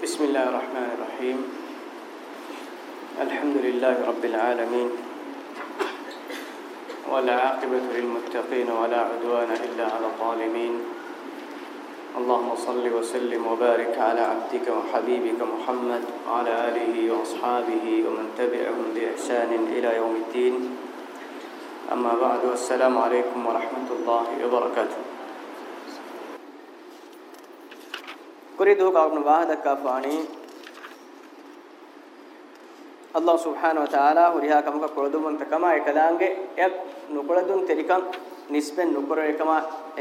بسم الله الرحمن الرحيم الحمد لله رب العالمين والعاقبة للمتقين ولا عدوان إلا على الظالمين اللهم صل وسلم وبارك على عبدك وحبيبك محمد وعلى آله وأصحابه ومن تبعهم بإحسان إلى يوم الدين أما بعد والسلام عليكم ورحمة الله وبركاته ಕುರಿದು ಕಾವನ ವಾಹದಕ್ಕ ಫಾಣಿ ಅಲ್ಲಾಹ್ ಸುಬ್ಹಾನಹು ವತಾಲಾ ಹುರಿಯಾ ಕಮಕ ಕೊಳದುವಂತ ಕಮ ಏಕದಾಂಗೆ ಎಕ್ ನುಕೊಳದುನ್ ತೆರಿಕಂ ನಿಸ್ಬೆನ್ ನುಕೊರ ಏಕಮ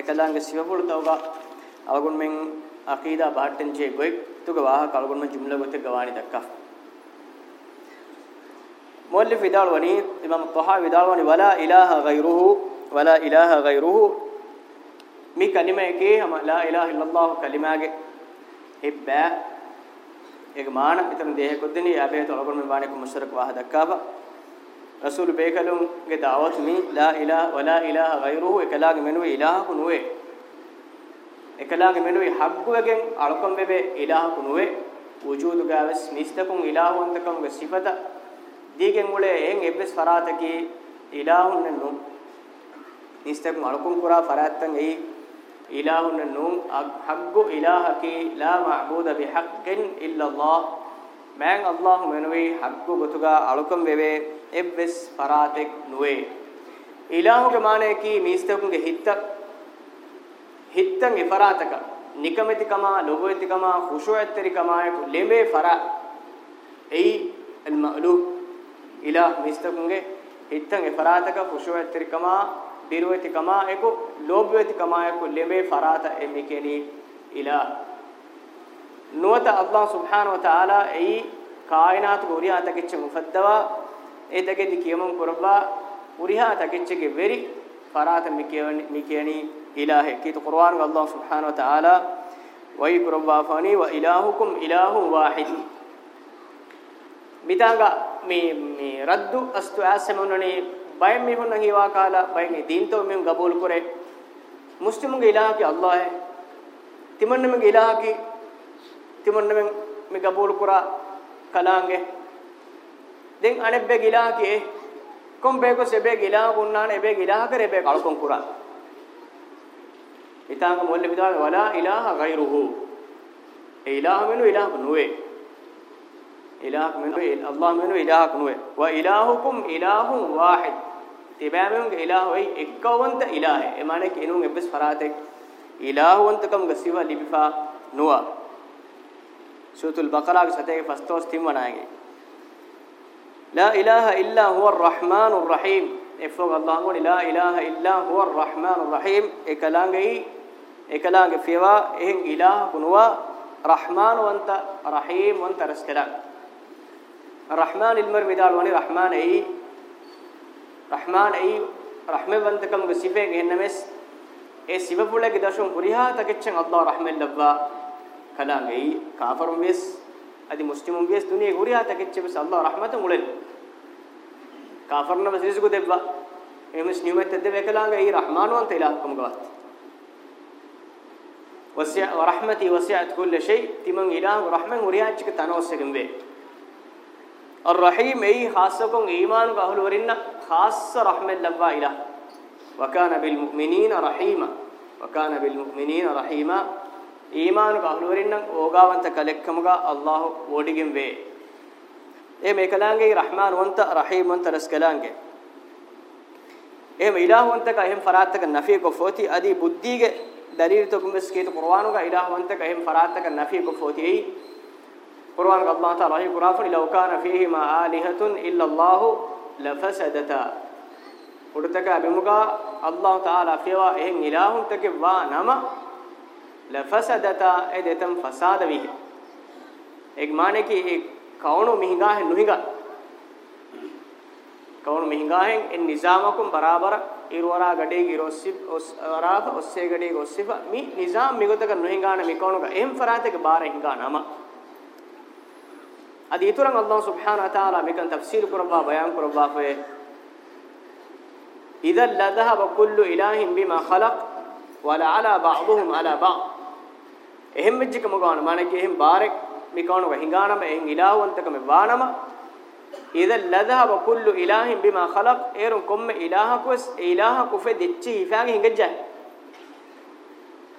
ಏಕದಾಂಗೆ ಸಿವಬುಳ ತೌಗ ಅವಗುನ್ ಮೆಂ ಅಕೀದಾ ಬಾಟನ್ ಜೆ ಗೊಯ್ ತುಗ ವಾಹ ಕಳಗುನ್ ಮೆಂ ಜುಮ್ಲ ಗೊತೆ ಗವಾಣಿ ದಕ್ಕ مؤلف ವಿದಾಳ್ವನಿ ಇಮಾಮ್ ತಹಾ ವಿದಾಳ್ವನಿ ವಲಾ ಇಲಾಹ ಗೈರುಹು ವಲಾ ಇಲಾಹ ಗೈರುಹು ಮಿ ಕಲಿಮೆಗೆ ಹಮ ಲಾ ಇಲಾಹ ಇಲ್ಲಲ್ಲಾಹ್ ಕಲಿಮಾಗೆ hibbaa ege maana itan dehe koddini abe tolgon me baane ko mushrik wah dakkaba rasul bekalum ge da'wat mi la ilaha wala ilaha ghayruhu ekalaage menu ilaha kunuwe ekalaage menu haqqwegen alkom bebe ilaha kunuwe wujudu gaves nistakun ilahuntakaun ge sifata digen ule en ebbes farataki ilahun nennu nistakun alkom kura faratan ei إلهنا نون حق إلهك لا معبود بحق إلا الله මෑන් අල්ලාහ් මෙනුවේ හක්කු ගොතුගා අලුකම් වෙවේ එබ්බස් ෆරාතෙක් නුවේ ඉලාහුගේ මානේ කී මිස්තකුගේ හිත්ත හිත්තන් ඉෆරාතක නිකමෙතිකමා ලොබෙතිකමා ඛුෂුඇත්තරිකමා කුලෙමේ ෆරා එයි අල් මලූ ඉලාහ් මිස්තකුගේ හිත්තන් ඉෆරාතක ඛුෂුඇත්තරිකමා diruweti kama eko lobweti kama eko lebe farata emikeni ila nuwata allah subhanahu wa taala ei kainat goriya takecche mufaddawa ei takedi kiyamun qurba uriha takecche ge veri farata mikeni mikeni ilahe kit qur'an ga allah subhanahu wa taala wa qurba fani wa ilahukum ilahun wahid mitanga me me raddu astu asemonani බයෙන් මිහුන්න හිවා කාලා බයෙන් දීන්තෝ මිහුන් ගබූල් කරේ මුස්ලිමුගේ ඉලාහකි අල්ලාහ් හැ තිමන්නමගේ ඉලාහකි තිමන්නම මේ ගබූල් කරා කලාංගේ දෙන් අනෙබ්බේ ඉලාහකි කොම්බේකෝ සෙබේ ඉලාහ ගුණාන එබේ ඉලාහ කරේ බේ කල්කොන් කරා ඊටාංග මොල්ල විදාල වලා ඉලාහ ගෛරුහු ඒ ඉලාහ මෙනු ඉලාහ නුවේ ඉලාහ මෙනු අල්ලාහ මෙනු ඉලාහ නුවේ වා ඉලාහුකුම් ඉලාහුන් වාහිද් තිබෑමෙන් ඉලාහ වෙයි එක්කවන්ත ඉලාහ ඒ মানে කිනුන් එබ්බස් ෆරාතෙක් ඉලාහවන්තකම් ගසිව ලිබිෆා නුවා සූතුල් බකරාගේ සතේ ෆස්තෝස් තිම්වනාගේ ලා ඉලාහ ඉල්ලා හුව රහ්මානුර් රහීම් එෆෝ අල්ලාහ් ගොනි ලා ඉලාහ ඉල්ලා හුව රහ්මානුර් රහීම් එකලාංගේ එකලාංගේ ෆේවා එහෙන් ඉලාහ කුනුවා රහ්මාන් වන්ත රහීම් වන්ත රස්කලා රහ්මාන් ඉල්මර් විදාල් වනි රහ්මාන් එයි රහමාන ඒ රහමවන්තකම්ගේ සිපෙන් එහෙන්නමස් ඒ සිවපුලගේ දශම් කුරිහා තකෙච්චන් අල්ලාහ් රහමෙන් ලබ්බා කලාගේ කාෆරුම් වෙස් අදි මුස්ලිමුම් වෙස් දුනියේ කුරිහා තකෙච්චෙබස් අල්ලාහ් රහමත මුලෙන් කාෆර්නම සිරිසුකු දෙබ්බා එමස් නියමෙත් දෙවේ කලාගේ ඒ රහමානවන්ත ඉලාක්කම ගවත් වසිය රහමති වසියත් කුල්ල ෂේ තිමන් ඉලාහ රහමෙන් උරියාච්චක තනෝස්සගෙන් වේ අර් රහීම් ඒ ખાસකම් ඊමාන් බහුල වරින්නා خاصة رحمة لبا إله وكان بالمؤمنين رحيما وكان بالمؤمنين رحيما إيمانك أهلورين أوغاونت كلكمغا الله وديگم وي اے میکلانگے رحمان وانت رحیم وانت رسکلانگے اے الہ وانت کا اہم فرات تک نفی کو فوتی ادی بدھی کے دلیل تو گمس کے قرآن کا الہ وانت کا اہم فرات تک نفی کو فوتی ای قرآن کا اللہ تعالی قرآن فلو کان فیہما الہۃ الا اللہ لفسدتا උඩතක අබිමුගා අල්ලාහ් තාලා ෆිවා එහෙන් ඉලාහුන් තකේ වා නම ලෆසදතා ඒ දෙතම් ෆසාද විහි එක් මානේ කි ඒ කවුණු මිහිගා හෙ නුහිගා කවුණු මිහිගා හෙන් එන් නිසාමකුම් බරාබර ඉරවරා ගඩේ ගිරොස්සි ඔස්වරාක ඔස්සේ ගඩේ ගොස්සිෆ මි නිසාම මිගතක නුහිගාන මි කවුණුක එම් ෆරාතක බාර හිගා නම adi iturang allah subhanahu wa ta'ala mekan tafsir kurba bayan kurba fe idha la dhahaba kullu ilahin bima khalaq wala ala ba'dhum ala ba'd ehem mejjik mugana manake ehem barek mikanu hinganama ehem ilahwantaka me wanama idha la dhahaba kullu ilahin bima khalaq erun komme ilaha kus e ilaha ku fe dicchi ifage hingajja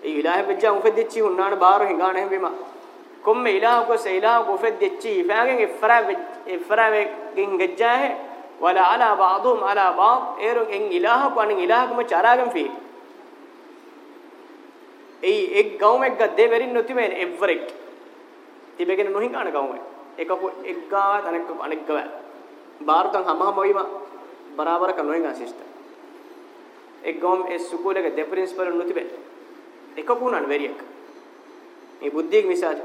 e ilaha bejja ku fe dicchi hunnana baru hingana ehem bima komme ilahu ko se ilahu ko fed dechi fagen ifra ifra gen gajja hai wala ala ba'dhum ala ba'd ero en ilahu ko an ilahu ko charagam fi ei ek gaum ek gadde verin noti men everek tibegen nohin kana gaum ek ko ek gawa anek ko anek gawa bharutan hama moima barabar ka nohin assistant ek gaum es sukule ke de principal noti ben ek ko unan veriek මේ බුද්ධියක විසාද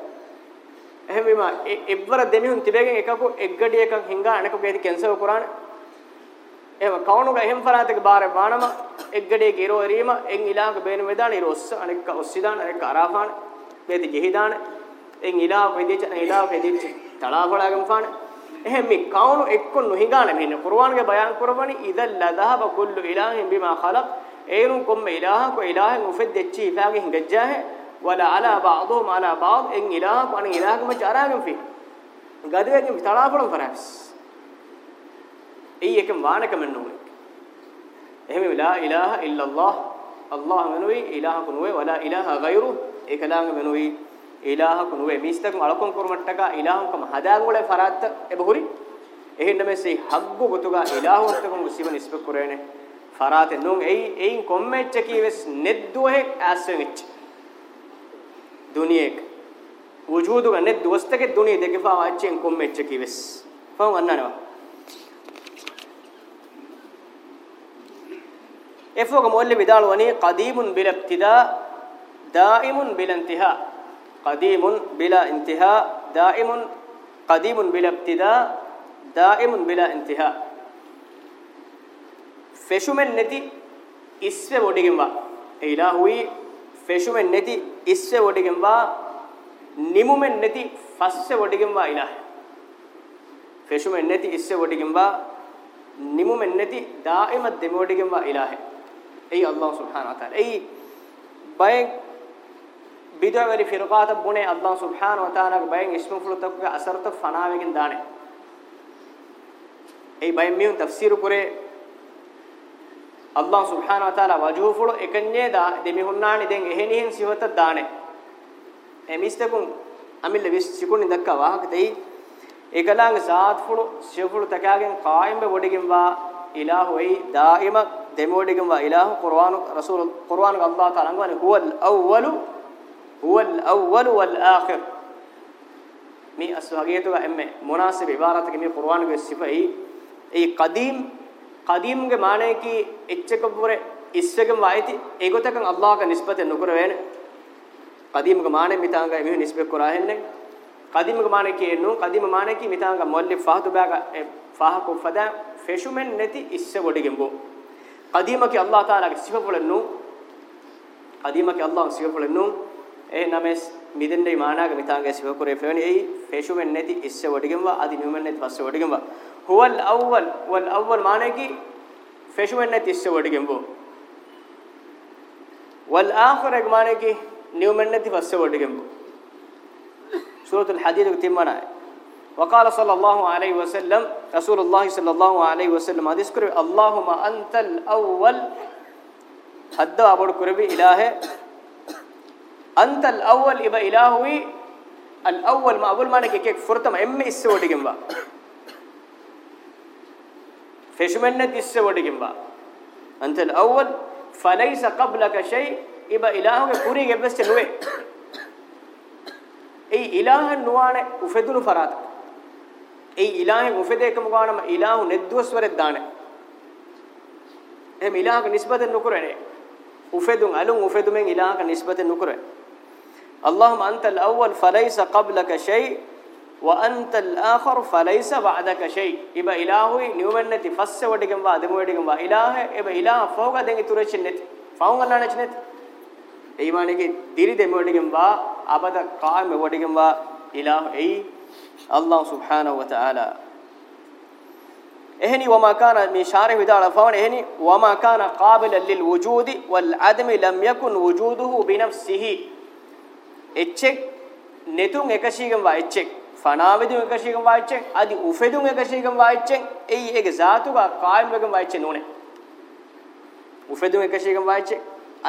එහෙම මේ එවර දෙමිහුන් තිබෙගෙන් එකකෝ එක්ගඩි එකක් හිඟා අනකෝ ගේදි cancel කරාන එහෙම කවුණුග එහෙම ෆරාතක බාරේ බානම එක්ගඩේ ගිරෝ එරීම එන් ඉලාක බේන වේදාන ඉරොස්ස අනෙක් ඔස්සිදාන අනෙක් අරාපාන මේති ජෙහිදාන එන් ඉලාක වේදිච ඉලාක වේදිච තලාපලාගම් පාන එහෙම මේ කවුණු එක්ක නොහිඟාන මෙන්න කුර්ආන්ගේ බයන් කරවනි ඉදල් ලදහබ කුල්ලු ඉලාහින් බිමා ඛලක් ඒරුම් කොම් ඉලාහ කො ඉලාහෙන් උෆෙද්දෙච්චි ඉලාගේ හිඟජ්ජාහේ ولا على بعضهم على بعض ان علاق وان علاق ما چاراگم في ගදවැකින් තලාපලම් කරාස් ඒ එකම වානකම නෝනේ එහෙම ලා ඉලාහ ඉල්ලල්ලාහ් අල්ලාහ් වෙනුයි ඉලාහ කුනුවේ වලා ඉලාහ ගයිරු ඒකලාංග වෙනුයි ඉලාහ කුනුවේ මිස්තකම අලකොම් කුරුමට්ටක ඉලාහකම හදාගොලේ ෆරාත්ත එබහුරි එහෙන්න මෙසේ හග්ගු ගොතුගා ඉලාහවත්තකම සිවන ඉස්පෙක් කරේනේ ෆරාතේ නුන් එයි එයින් කොම්මෙච්ච කීවස් නෙද්දුවෙක් ඇස්සෙච්ච duniyek wujudu ganne dostake duniye degefa wachen kommecche kiwes fam annana efoga molle bidal wani qadimun bil ibtida daimun bil intiha qadimun bila intiha daimun qadimun bil ibtida daimun bila intiha feshumen neti iswe bodigimba ilahui ಫೆಶುಮೆನ್ ನೆತಿ ಇಸ್ಸೆ ಒಡಿಗೆಂಬಾ ನಿಮುಮೆನ್ ನೆತಿ ಫಸ್ಸೆ ಒಡಿಗೆಂಬಾ ಇಲಾಹ ಫೆಶುಮೆನ್ ನೆತಿ ಇಸ್ಸೆ ಒಡಿಗೆಂಬಾ ನಿಮುಮೆನ್ ನೆತಿ ದಾಯಿಮ ದೆಮೋಡಿಗೆಂಬಾ ಇಲಾಹ ಐ ಅಲ್ಲಾಹ್ ಸುಬ್ಹಾನ ವ ತಾಲಾ ಐ ಬಯ ಬಿದವರಿ ಫಿರಕಾತ ಬುನೆ ಅಲ್ಲಾಹ್ ಸುಬ್ಹಾನ ವ ತಾಲಾ ಗ ಬಯ ಇಸ್ಮು ಫುಲತಕ್ಕೆ ಅಸರತ ಫನಾವೆಗೆನ್ ದಾನೆ ಐ ಬಯ ಮಿಯು ತಫ್ಸೀರು ಕುರೆ Allah subhanahu wa ta'ala wajhu fulo ekanye da demi hunnani den eheni hin sivata daane emistakun amille vis sikuni dakka wahak tei ekalang saat fulo sivulu takagen qaim be bodigin wa ilahu ei daima demi bodigin wa ilahu qur'an rasul qur'an Allah ta'ala ngani huwal awwalu huwal awwalu wal akhir mi aswagetu emme munasib ibarat ke mi qur'an ge sifai ei qadim කදීම්ගේ මානේ කි එච්චක පුරේ ඉස්සෙකම වයිති ඒගොතකන් අල්ලාහක නිස්බත නුකර වේනේ කදීම්ගේ මානේ මිතාංගයි මෙහි නිස්බෙක් කරා හෙන්නේ කදීම්ගේ මානේ කියනු කදීම මානේ කි මිතාංග මොල්ලි ෆාතු බෑක ෆාහ කුෆදා ෆෙෂුමෙන් නැති ඉස්ස ගොඩගෙම්බෝ කදීමකි අල්ලාහ තාලාගේ සිවපොලන්නු කදීමකි අල්ලාහ සිවපොලන්නු ඒ නමස් මිදෙන්නේ මානාගේ මිතාගේ සිවපොරේ ෆෙවෙනි ඒ ෆේෂුමෙන් නැති ඉස්ස වඩිගෙම්වා අදි නුමෙන් නැති පස්ස වඩිගෙම්වා හුවල් අවවල් වල් අවවල් මානකි ෆෙෂුවෙන්නේ තිස්ස වඩගෙම්බෝ වල් ආඛරග් මානකි නියුමන්නේ තිස්ස වඩගෙම්බෝ සූරතුල් හදීද තිම්මනා وقال صلى الله عليه وسلم رسول الله صلى الله عليه وسلم حديث كربي اللهم انت الاول حد ابو كربي اله انت الاول يبقى الهوي الاول ما اول معنى كيك فرتم ام اس وديكم بقى فيشمن ديسه وديكم با انت الاول فليس قبلك شيء يبقى الهك كوري جبس نوي اي اله نوانه وفدلو فرات اي اله وفديكم غانم اله ندوسور الدانه එහම ඉලාහක නිස්බත නුකරනේ උෆෙදුන් අලුන් උෆෙදුමෙන් ඉලාහක නිස්බත නුකරනේ اللهم انت الاول فليس قبلك شيء وأنت الآخر فليس بعدك شيء إبا إلهي نيومن نتي فس وديكم با ادمو وديكم با إله إبا إله فوق ادين دنگي نتي فاون الله نچنت إيمانيكي ديري دمو وديكم با أبدا قائم وديكم با إله أي الله سبحانه وتعالى اهني وما كان من ශාරේ විදාලා فاون اهني وما كان قابلا للوجود والعدم لم يكن وجوده بنفسه එච්චෙක් نتون اكشيكم වා එච්චෙක් ಫನಾವೆದು ಏಕಶೀಗಂ ವಾಯ್ಚೆ ಅದಿ ಉಫೆದು ಏಕಶೀಗಂ ವಾಯ್ಚೆ ಏಯಿ ಏಗೆ ಜಾತುಗ ಕಾಯಂ ವೆಗಂ ವಾಯ್ಚೆ ನೋನೆ ಉಫೆದು ಏಕಶೀಗಂ ವಾಯ್ಚೆ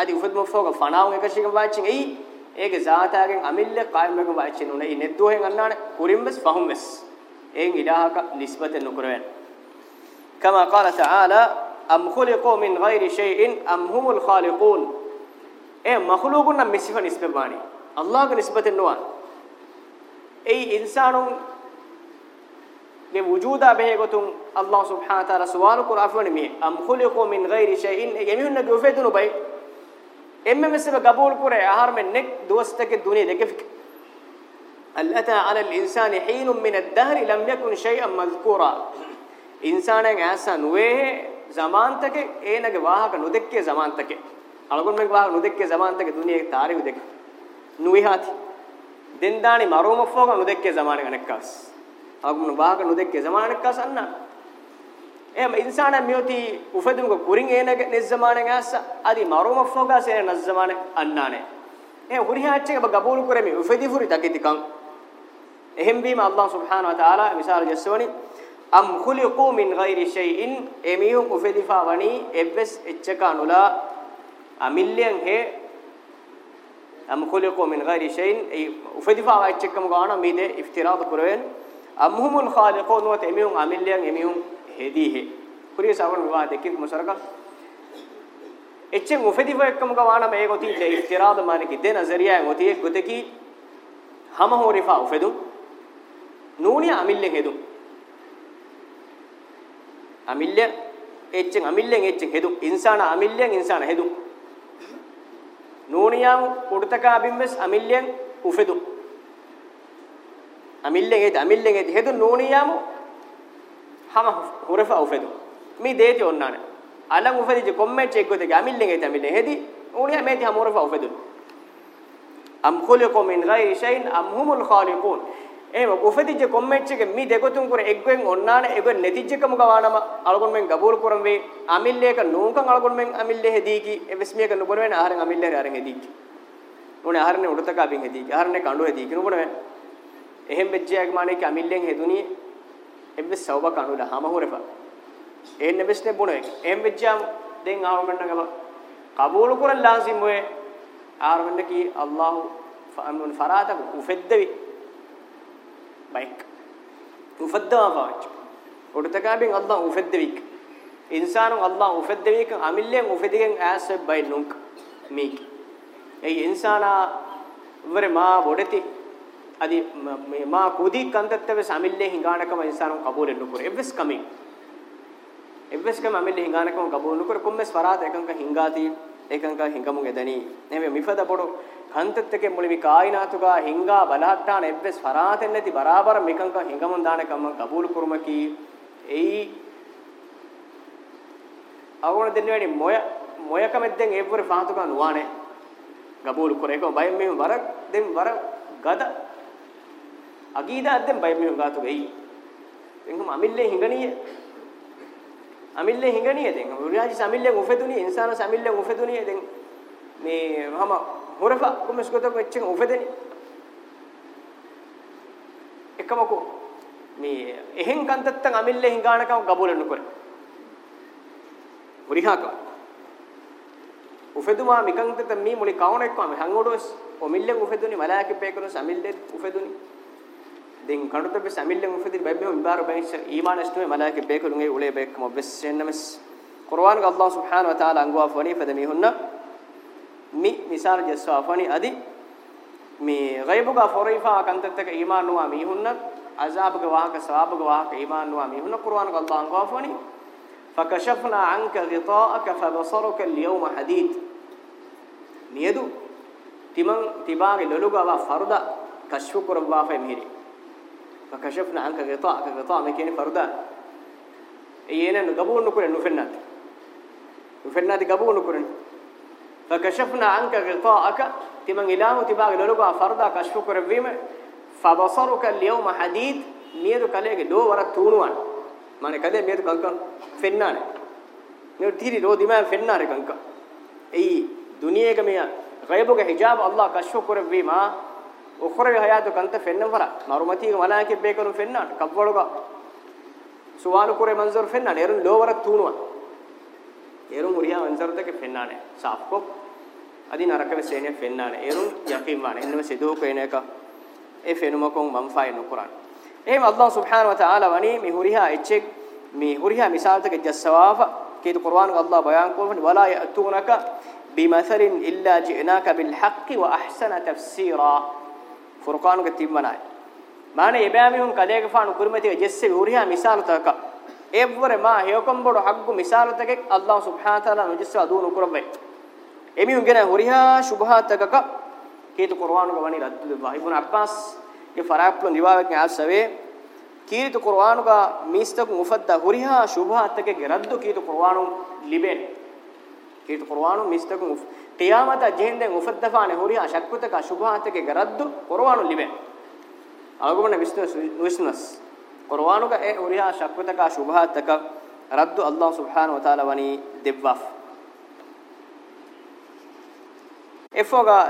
ಅದಿ ಉಫೆದು ಮಫೋಗ ಫನಾವು ಏಕಶೀಗಂ ವಾಯ್ಚೆ ಏಯಿ ಏಗೆ ಜಾತಾಗೆಂ ಅಮಿಲ್ಲೆ ಕಾಯಂ ವೆಗಂ ವಾಯ್ಚೆ ನೋನೆ ಈ ನೆದ್ದು ಹೆಂ ಅಲ್ಲಾಣೆ ಕುರಿಂಬಸ್ ಫಹುಂಬಸ್ ಏಂ ಇಲಾಹಕ ನಿಸ್ಬತೆ ನುಕರವೆನ್ ಕಮಾ ಕಾಲ ತಆಲಾ ಅಮ್ ಖುಲಿಕು ಮಿನ್ ಗೈರಿ ಶೈಇನ್ ಅಮ್ ಹುಮುಲ್ ಖಾಲಿಕೂನ್ ಏ ಮಖ್ಲೂಕುನ್ನ ಮಿಸ್ಫ ನಿಸ್ಬೆ ಬಾಣಿ ಅಲ್ಲಾಹಗೆ ನಿಸ್ಬತೆ ನುವಾ اي انسانون گے وجودا بہ گتم اللہ سبحانہ تعالی سوال کر افن می ام خلقو من غیر شیء یمین نہ گوفے دنو بھائی ایم میں سے قبول کرے اہر میں نک دوست کے دنیا دے کہ الاتى على الانسان حين من الدهر لم يكن شيئا مذكورا انسان ایسا نوے زمان تک اے نگ واہ کا نو دیکھ کے زمان تک الگن میں واہ نو دیکھ کے زمان تک دنیا تاریخ دیکھ نوے ہاتھ ದೆಂದಾಣಿ ಮರೂಮಫೋಗ ನುದೆಕ್ಕೆ ಜಮಾನಗನಕ್ಕಾಸ್ ಅಗಮನ ವಾಹಕ ನುದೆಕ್ಕೆ ಜಮಾನಗನಕ್ಕಾಸ್ ಅನ್ನ එහම ඉන්සාන මියෝති උෆදුමක කුරින් ඒනග නෙස්මාන ගාස আদি මරුම ෆෝගාස එන නස්මාන අන්නානේ එහ හුරිහාච්චේ බ ගබූල් කරමි උෆදි ෆුරි තකිතිකං එහෙම් බීම අල්ලාහ් සුබ්හානහු වතාලා මිසාල ජස්සවනි අම් ඛුලිකු මින් ගෛරි ෂයින් එමියු උෆදිෆා වනි එබ්ස් එච්චක අනුලා අමිල්ලෙන් හේ أم خلقوا من غير شيء أي وفدفع أتشكم قانا ميدة افتراض كروين أم هم الخالقون وتأميهم عمليان أميهم هديه كريه سأقول مباعد كيف مسرقة එච්චෙන් උපදිව එක්කම ගවානම ඒක උති ඉස්තිරාද මානකේ දෙන නظریයන් උති එක් ගොතකි හම හොරිෆා උපදු නූණිය අමිල්ලෙන් හෙදු අමිල්ල එච්චෙන් අමිල්ලෙන් එච්චෙන් හෙදු ඉන්සාන අමිල්ලෙන් ඉන්සාන හෙදු නූනියාම කුඩතකා බිම්මස් අමිල්ලෙන් උෆෙදු අමිල්ලෙන් ඒද අමිල්ලෙන් ඒද හෙදු නූනියාම හම හුරෆා උෆෙදු මේ දේති ඔන්නාන අලං උෆෙදිජ කොම්මෙච් එක්ක දෙක අමිල්ලෙන් ඒද අමිල්ලෙන් හෙදි නූනියා මේති හම හුරෆා උෆෙදු අම් ඛුලිකු මින් ගයිරි ෂයින් අම් හුමුල් ඛාලිකුන් එහෙම උපදිච්ච කොම්මෙච්චක මි දෙගොතුන් කුර එක්ගෙන් ඔන්නාන එගෙන් නැතිච්චකම ගවානම අලගොන් මෙන් ගබෝල් කරම් වේ අමිල්ලේක නූංකන් අලගොන් මෙන් අමිල්ලේ හෙදීකි එවස්මියක නුබර වෙන ආහාරෙන් අමිල්ලේ ආරෙන් හෙදීකි උනේ ආහාරනේ උඩතක අපින් හෙදීකි ආහාරනේ කඬු හෙදීකි නුබර වෙන එහෙම් වෙච්චයක මානේ කමිල්ලෙන් හෙදුනි එබ්බ සවබ කනුල හමහොරපා එන්න බෙස්නේ බොනේ එහෙම් වෙච්චාම දෙන් ආවමන්න ගල කබූල් කරලා ලාසිම් වේ ආරමන්න කි අල්ලාහ් ෆාමුන් ෆරාතක උෆෙද්දවි ಬೈಕ್ ಉಫದ್ದಾವಾಚ್ ಒಡತಕಾಬಿಂ ಅಲ್ಲಾಹ್ ಉಫದ್ದವಿಕ್ ಇನ್ಸಾನು ಅಲ್ಲಾಹ್ ಉಫದ್ದವಿಕ್ ಅಮಿಲ್ಲೆ ಉಫದಿಗೆಂ ಆಸ್ ಬೈ ನುಂಕ್ ಮೀಕ್ ಏ ಇನ್ಸಾನ ವರೆ ಮಾ ಒಡತಿ ಅದಿ ಮಾ ಕುದಿ ಕಂತತ್ತವೆ ಅಮಿಲ್ಲೆ ಹಿಂಗಾಣಕಮ ಇನ್ಸಾನು ಕಬೂಲ್ ಎನ್ನುಕುರೆ ಎವ್ವೆಸ್ ಕಮಿಂಗ್ ಎವ್ವೆಸ್ ಕಮ ಅಮಿಲ್ಲೆ ಹಿಂಗಾಣಕಮ ಕಬೂಲ್ ಎನ್ನುಕುರೆ ಕುಮ್ಮೆ ಸ್ವರಾತ ಏಕಂಕ ಹಿಂಗಾತಿ ಏಕಂಕ ಹಿಂಗಮು ಎದನಿ ನೆವೆ ಮಿಫದ ಬಡೋ ಹಂತತ್ತಕ್ಕೆ ಮುಳಿವಿ ಕಾಯಿನಾತುಗ ಹಿಂಗಾ ಬಲಹಟ್ಟಾನ ಎವ್ವೆಸ್ ಫರಾತೆನ್ನೆತಿ ಬರಾಬರ ಮಿಕಂಕ ಹಿಂಗಮನ್ ದಾನೆ ಕಮ್ಮಂ ಕಬೂಲು ಕುರುಮಕಿ ಏಯಿ ಅವನ ದೆನ್ನೆಡಿ ಮೊಯ ಮೊಯಕಮೆದ್ದೆನ್ ಎವ್ವರಿ ಫಾತುಗ ನುವಾನೆ ಕಬೂಲು ಕುರೇಕೋ ಬಯಂ ಮೇ ವರ ದೆಂ ವರ ಗದ ಅಗೀದ ಅದ್ದೆಂ ಬಯಂ ಮೇ ಗಾತುಗ ಏಯಿ ಎಂಗಮ ಅಮಿಲ್ಲೆ ಹಿಂಗನಿಯೆ ಅಮಿಲ್ಲೆ ಹಿಂಗನಿಯೆ ದೆಂ ಉರಿಯಾಜಿ ಅಮಿಲ್ಲೆ ಉಫೆದುನಿ ಇನ್ಸಾನ ಅಮಿಲ್ಲೆ ಉಫೆದುನಿ ದೆಂ ಮೇ ಹಮ ගොරෆා කොමස්කතෝ එච්චෙන් උපදෙනි එකමකෝ මේ එහෙන් කන්තත්තන් අමිල්ලේ හිඟානකම් ගබුලනු කර උරිහාක උපෙදුමා මිකන්තත මේ මුලි කවුණෙක්කම හංගොඩොස් ඔමිල්ලෙන් උපෙදුනි මලායක පේකනොස් අමිල්ලේ උපෙදුනි දෙන් කණුත බෙස් අමිල්ලෙන් උපෙදුනි බැබ්බේ මිබාර බයිස ඊමානස්තුමේ මලායක පේකලුගේ උලේ බේකම බෙස් එන්නමස් කුර්ආන් ගල්ලාහ් සුබ්හානහු වතාලා අංගවා ෆනි ෆදමි හුන්නා می مثال جس وافانی ادی می غیب گا فریفا کنت تک ایمان نو می ہن عذاب گا واک ثواب گا واک ایمان نو می ہن قران گ اللہ غافانی فکشفنا عنک غطاءک فبصرک اليوم حدید نیدو تیمن تیباگ لولو گا وا فردا کشف کر وا فے میری فکشفنا عنک غطاءک غطاء می کین فردا یینن گبو نو کرن نو فنات نو فنات گبو نو کرن فكشفنا عنك غطاءك تمن إله تباغ لولغا فردا كشف كربيم فبصرك اليوم حديد ميدو كليك دو ور تونوان মানে කදේ මේක කංකං ෆෙන්නානේ මේ තීරි රෝදිම ෆෙන්නානේ කංකං එයි දුනියේක මෙය ගයිබුගේ හිජාබ් අල්ලාහ් කෂෝ කරවීමා උඛරගේ හයාතු කන්ත ෆෙන්නම් වර මරුමතිගේ මලාකේ බේකරුම් ෆෙන්නාට කබ්වලුගා සුවාලු කරේ මන්සර් ෆෙන්නානේ එරුන් ලෝවර තුනුවා ඒරුම් උරියා අන්සර්තක ෆෙන්නානේ සාෆ්කො අදි නරකම සේනිය ෆෙන්නානේ ඒරුම් යකීම් වානේ එන්නම සිදු කේනේක ඒ ෆෙනුමකොන් මම් ෆයි නුකුරාන එහෙම අල්ලාහ් සුබ්හානහු වතාලා වනි මි හුරිහා එච්චෙක් මි හුරිහා මිසාල්තක ජස්සවාෆ කේතු කුර්ආන් අල්ලාහ් බයාන් කෝවනි වලා යතුනක බිමසරින් ඉල්ලා ජිනාක බිල් හක්කි ව අහ්සන තෆ්සීරා ෆුර්කානුක තිම්මනායි මානේ එබෑමියුන් කදේක ෆානු කුරුමති ජස්සේ හුරිහා මිසාල්තක evore ma heokom bodo haggu misalatakek allah subhanahu wa taala nujissa adunu kurabbe emi ungena horiha shubhatakaka kitu qur'anu gawani raddullah ibn abbas ge faraplo niwawek asave kitu qur'anu ga mistak mufadda horiha shubhatakek raddu kitu qur'anu liben kitu qur'anu mistak muf qiyamata jehende mufadda fane horiha shakkutaka shubhatakek raddu qur'anu liben agumna visnu visnas قرآن کا اے اوریا شکوت کا شبہات تک رد اللہ سبحانہ و تعالی ونی دیواف افوگا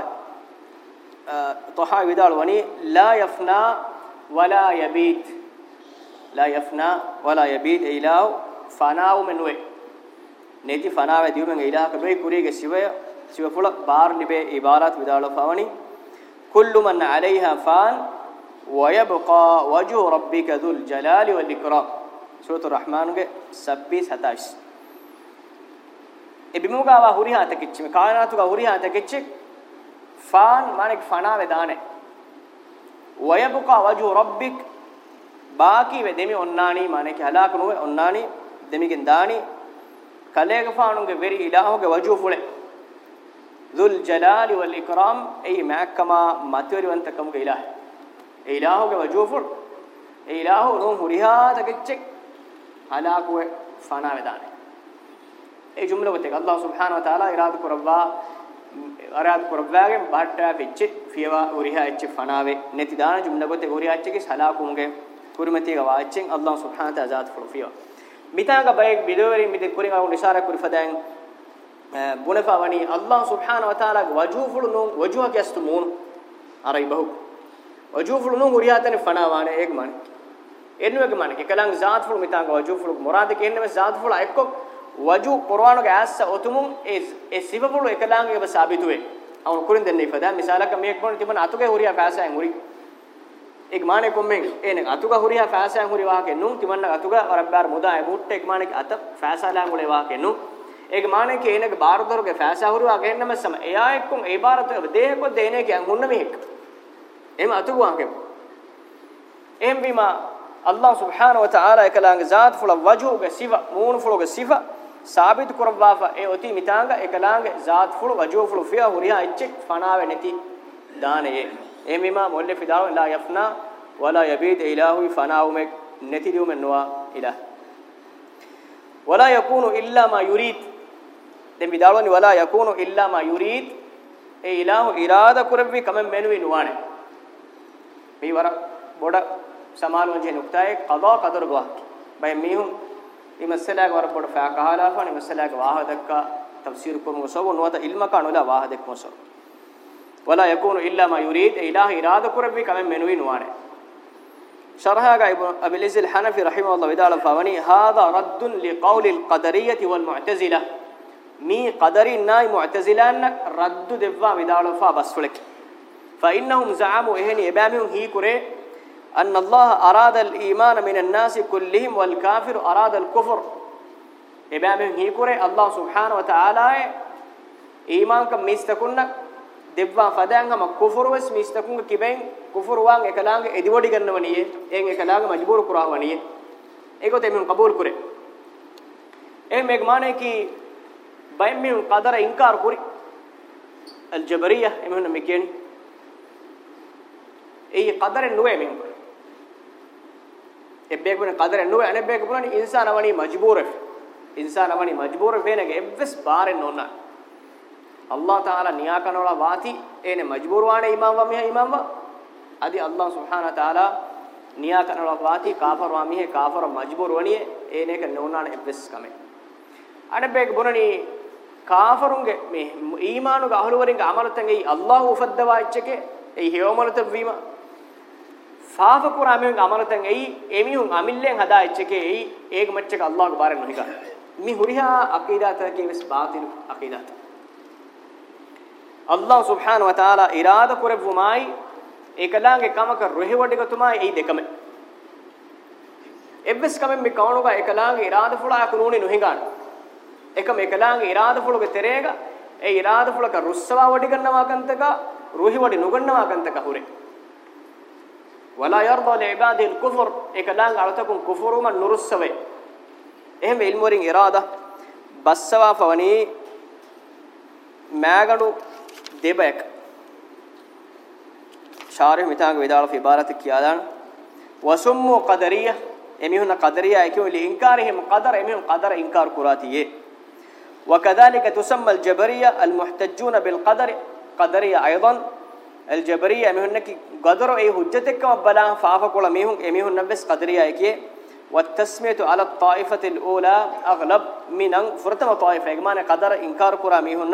طحا ودال ونی لا يفنا ولا يبيت لا يفنا ولا يبيت الى فناو منوي نيتي فناو ديومن الى كبي كوريگه سيوي سيوفول بار نبي عبارات ودال فوني كل من عليها فان ويبقى وجه ربك ذو الجلال والإكرام سورة الرحمن کے 26 27 ඒ බිමුගාවා හුරි හතකෙච්චි මේ කායනාතුගා හුරි හතකෙච්චි ෆාන් মানে ফনা වේදානේ ويبقى وجه ربك باقي ودمي onnani মানে কি هلاك නුවේ onnani දෙමිගෙන් දානි කලේක ෆානුගේ වෙරි ඉලාහුගේ වජු ෆුලේ ذل ජලාලි වල් ඉක්‍රාම් ඒ මෑක්කමා මතවරිවන්තකමුගේ ඉලාහේ ඒ ඉලාහුගේ වජූෆුල් ඒ ඉලාහු නෝ හුරිහා තකච්චෙක් හලාකුව ෆනා වේදානේ ඒ ජුම්ලව තෙක අල්ලාහ් සුබ්හානහු වතාලා ඉරාද කරවා අරාද කරවාගේ බාට්ටා වෙච්ච ෆියවා හුරිහා එච්ච ෆනාවේ නැති දාන ජුම්ලව තෙක හුරිහා එච්චගේ හලාකුන්ගේ කුරුමතිගේ වාච්චෙන් අල්ලාහ් සුබ්හානහු වතාලා ආසාත් ෆුල්ෆියා මිතාග බයෙක් බිදවරින් මිද කුරින් අවු නිසාරා කුරිෆදෑන් බුනෆවනි අල්ලාහ් සුබ්හානහු වතාලාගේ වජූෆුල් නෝ වජූහක යස්තුමූන් අරයි බහු වජූෆුළු මුන් හුරියාතනේ ෆනාවානේ ඒක මන එන්නුවක මන කලං ذاتෆුළු මිතාංග වජූෆුළු මුරාද කියන්නේ මේ ذاتෆුළු එක්ක වජු කුර්ආනක ඇස්ස ඔතුමුන් ඒ ඒ සිවපුළු එකලාංග යබ සාබිතුවේ අවුන් කුරින් දෙන්නේ ෆදා මිසාලක මේක මොන තිබුණ අතුගේ හුරියා ෆාසයන් හුරි එක් මානේ කොම්මෙන් එන අතුග හුරියා ෆාසයන් හුරි වාහක නුන් තිමන්න අතුග වරබ්බාර මුදා එමුට්ට එක් මානේ අත ෆාසලාන් උලේ වාහක නු එක් මානේ කේනක බාරදරුගේ ෆාසා හුරි වාහක එන්නම සම එයා එක්කුන් ඒ බාරතේ දේහකොත් දේනේ කියන් හුන්න මෙහෙක් එහෙම අතුරුවන් කෙම එහෙම බීමා අල්ලාහ් සුබ්හානහු වතාලා එකලාගේ ذات ෆුල වජුගේ සිව මූණු ෆුලගේ සිව සාබිත කරවාවා ඒ ඔති මිතාංග එකලාගේ ذات ෆුල වජු ෆුල ෆියා හුරියා එච්චෙක් ෆනාවෙ නැති දානයේ එහෙම බීමා මොල්ලෙ ෆිදාව ලා යෆ්නා වලා යබීද ඉලාහුයි ෆනාවුමෙක් නැති දියුම නොවා ඉලා වලා යකූනු ඉල්ලා මා යුරීත් දැන් විදාලෝනි වලා යකූනු ඉල්ලා මා යුරීත් ඒ ඉලාහු ඉරාදා කරවි කමෙන් මෙනුවේ නුවානේ මේ වර බොඩ සමානුන් ජේ නුක්තයි කදා කදර ගවාක් බය මීහුම් මේ මසලාක වර බොඩ ෆා කහලා ෆා මසලාක වාහ දක්කා තෆ්සීර් කොම සබ නොත ඉල්ම කනොලා වාහ දක් මොසෝ වලා යකුනු ඉල්ලා මා යුරීද ඉලාහ ඉරාද කුරබි කම මෙනුයි නුවානේ شرحها ابن ابي العز الحنفي رحمه الله ودال فوني هذا رد لقول القدريه والمعتزله مي قدري ناي معتزله رد دبا ودال فا بسلك فإنهم زعموا إهني إبامهم هي كره أن الله أراد الإيمان من الناس كلهم والكافر أراد الكفر إبامهم هي كره الله سبحانه وتعالى إيمانك ميستكنك دبوا فدانك كفر وس ميستكنك كبين كفر وان إكلانك إدودي كنونيه إن إكلانك مجبور كراه كراهونيه إيكو تمين قبول كره إيه مجمعنا كي بايم من قدر إنكار كره الجبرية إمهن مكين එයි කදරෙන් නුවේ මින් එබ්බේකුණ කදරෙන් නුවේ අනෙබ්බේක පුලනි ඉන්සානවනි මජ්බූරෆ ඉන්සානවනි මජ්බූරෆ වෙනගේ එබ්වස් බාරෙන් නොන්න අල්ලාහ් තාලා නියා කනවල වාති එනේ මජ්බූර් වානේ ඉමාම් වා මෙහා ඉමාම් වා අදි අල්ලාහ් සුබ්හානහු තාලා නියා කනවල වාති කාෆර් වා මිහේ කාෆර් මජ්බූර් වණියේ එනේක නොනාන එබ්වස් කමේ අනෙබ්බේක පුලනි කාෆරුන්ගේ මේ ඊමානුගේ අහලවරින්ගේ අමරතන් ඒ අල්ලාහ් උෆද්දවා ඉච්චකේ ඒ හේවමලත වීම සාෆ කුරා මෙන් අමරතෙන් එයි එමිහුන් අමිල්ලෙන් හදා එච්චකේ එයි ඒක මච්චක අල්ලාහ් බාරෙන් නොහික මි හුරිහා අකීදාත කේවස් බාතිල් අකීදාත අල්ලාහ් සුබ්හාන ව තාලා ඉරාද කරවුමයි ඒකලාගේ කමක රොහෙවඩික තුමයි එයි දෙකම එබ්බස් කමෙන් මි කවණුගා ඒකලාගේ ඉරාද ෆුලා කුනෝනේ නොහිගාන එකම ඒකලාගේ ඉරාද ෆුලගේ තෙරේග ඒ ඉරාද ෆුලක රුස්සවා වඩි ගන්නවා කන්තක රොහෙවඩි නොගන්නවා කන්තක හුරේ ولا يرضى لعباده الكفر اكلان علتكم كفر من نرسوي اهم إلمرين ورين اراده بسوا فوني ماغدو ديبك شارح متاغ ودال في عباره كيادان وسمو قدريه اميهن قدريه اكو لانكارهم قدر اميهم قدر انكار كراتيه وكذلك تسمى الجبريه المحتجون بالقدر قدريه ايضا الجبريه ميهنكي قدروا اي حجتك ما بلا فافا كولا ميهن ميهن نبس قدريه ايكي والتسميه على الطائفه الاولى اغلب من فرتم طائفه إجمالا قدر انكار كرا ميهن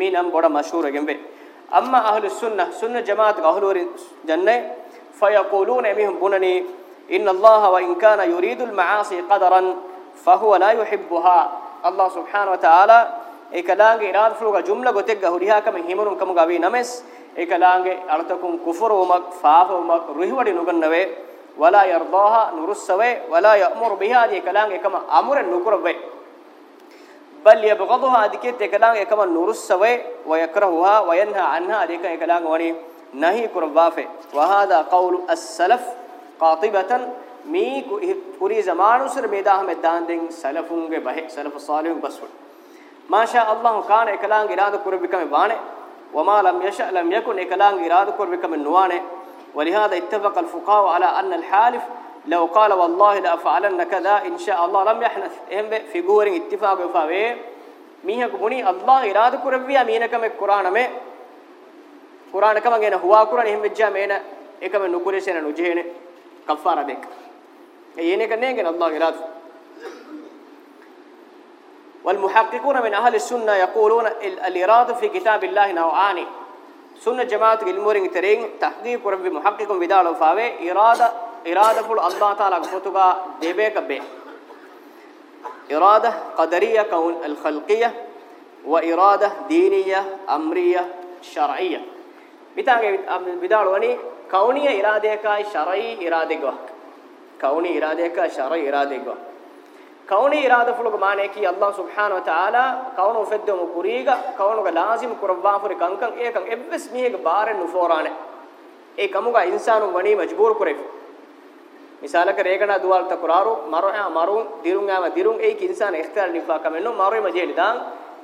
من ام بڑا مشهور جنبه اما اهل السنه سنه جماعة اهل الجنة فيقولون ميهن بنني ان الله وان كان يريد المعاصي قدرا فهو لا يحبها الله سبحانه وتعالى اكلانگ اراد فلوگا جملة گتگ ہریھا كم ہیمرن كم گاوی نمس ඒකලාංගෙ අලතකුම් කුෆර උමක් ෆාෆ උමක් රුහිවඩි නුගන්නවේ වලා යර්දාහා නුරුස්සවේ වලා යඅමුරු බිහා දී කලාංගෙ එකම අමුර නුකරවේ බල් යබගදුහා අධිකේ තකලාංගෙ එකම නුරුස්සවේ වයක්රහුහා වයන්හා අන්හා අධික ඒකලාංගෙ වනි නහි කුරවාෆේ වහාදා කවුලු අස්සලෆ් قاطبةً මේ කුරි زمانුසර මේදා හැම දාන්දෙන් සලෆුන්ගේ බහ සලෆ සාලිහුන් බස්වල් මාෂා අල්ලාහ් කාන එකලාංගෙ ඉරාද කුරබිකම වානේ وما لم يشأ لم يكن إكلان إرادة كربك من نوانه ولهذا اتفق الفقهاء على أن الحالف لو قال والله لا لأفعلن كذا إن شاء الله لم يحنث إهم في قور اتفاق وفاوه ميهك بني الله إرادة كربيا مينك من القرآن من قرآن كما قلنا هو قرآن إهم الجامعين إكما نكوريشنا نجهين كفارة بك يينك إيه، نيجن الله إرادة والمحققون من أهل السنة يقولون الإرادة في كتاب الله نوعان سنة جماعة المورين ترين تحقيق رب محقق بدال فاوي إرادة إرادة فل الله تعالى كفتوكا ديبيك بي إرادة قدرية كون الخلقية وإرادة دينية أمرية شرعية بتاعك بدال وني كونية إرادة كاي شرعي إرادة كوني إرادة كاي شرعي إرادة කවුනි ඉරාදෆුලුග මානේ කී අල්ලාහ් සුබ්හානහු වතාලා කවුනු ෆෙද්දම කුරීග කවුනුග ලාසිම කුරවාෆුරි කංකං ඒකං එබ්බස් මීහෙක බාරෙන් නුෆෝරානේ ඒ කමුග ඉන්සානු වණී මජ්බූර් කුරේ මිසාලක රේගණා දුවල්ත කුරාරු මරහා මරු දිරුන් ආම දිරුන් ඒ කින්සාන ඉස්තර නිෆා කමෙන්නු මරු මජේලි දාන්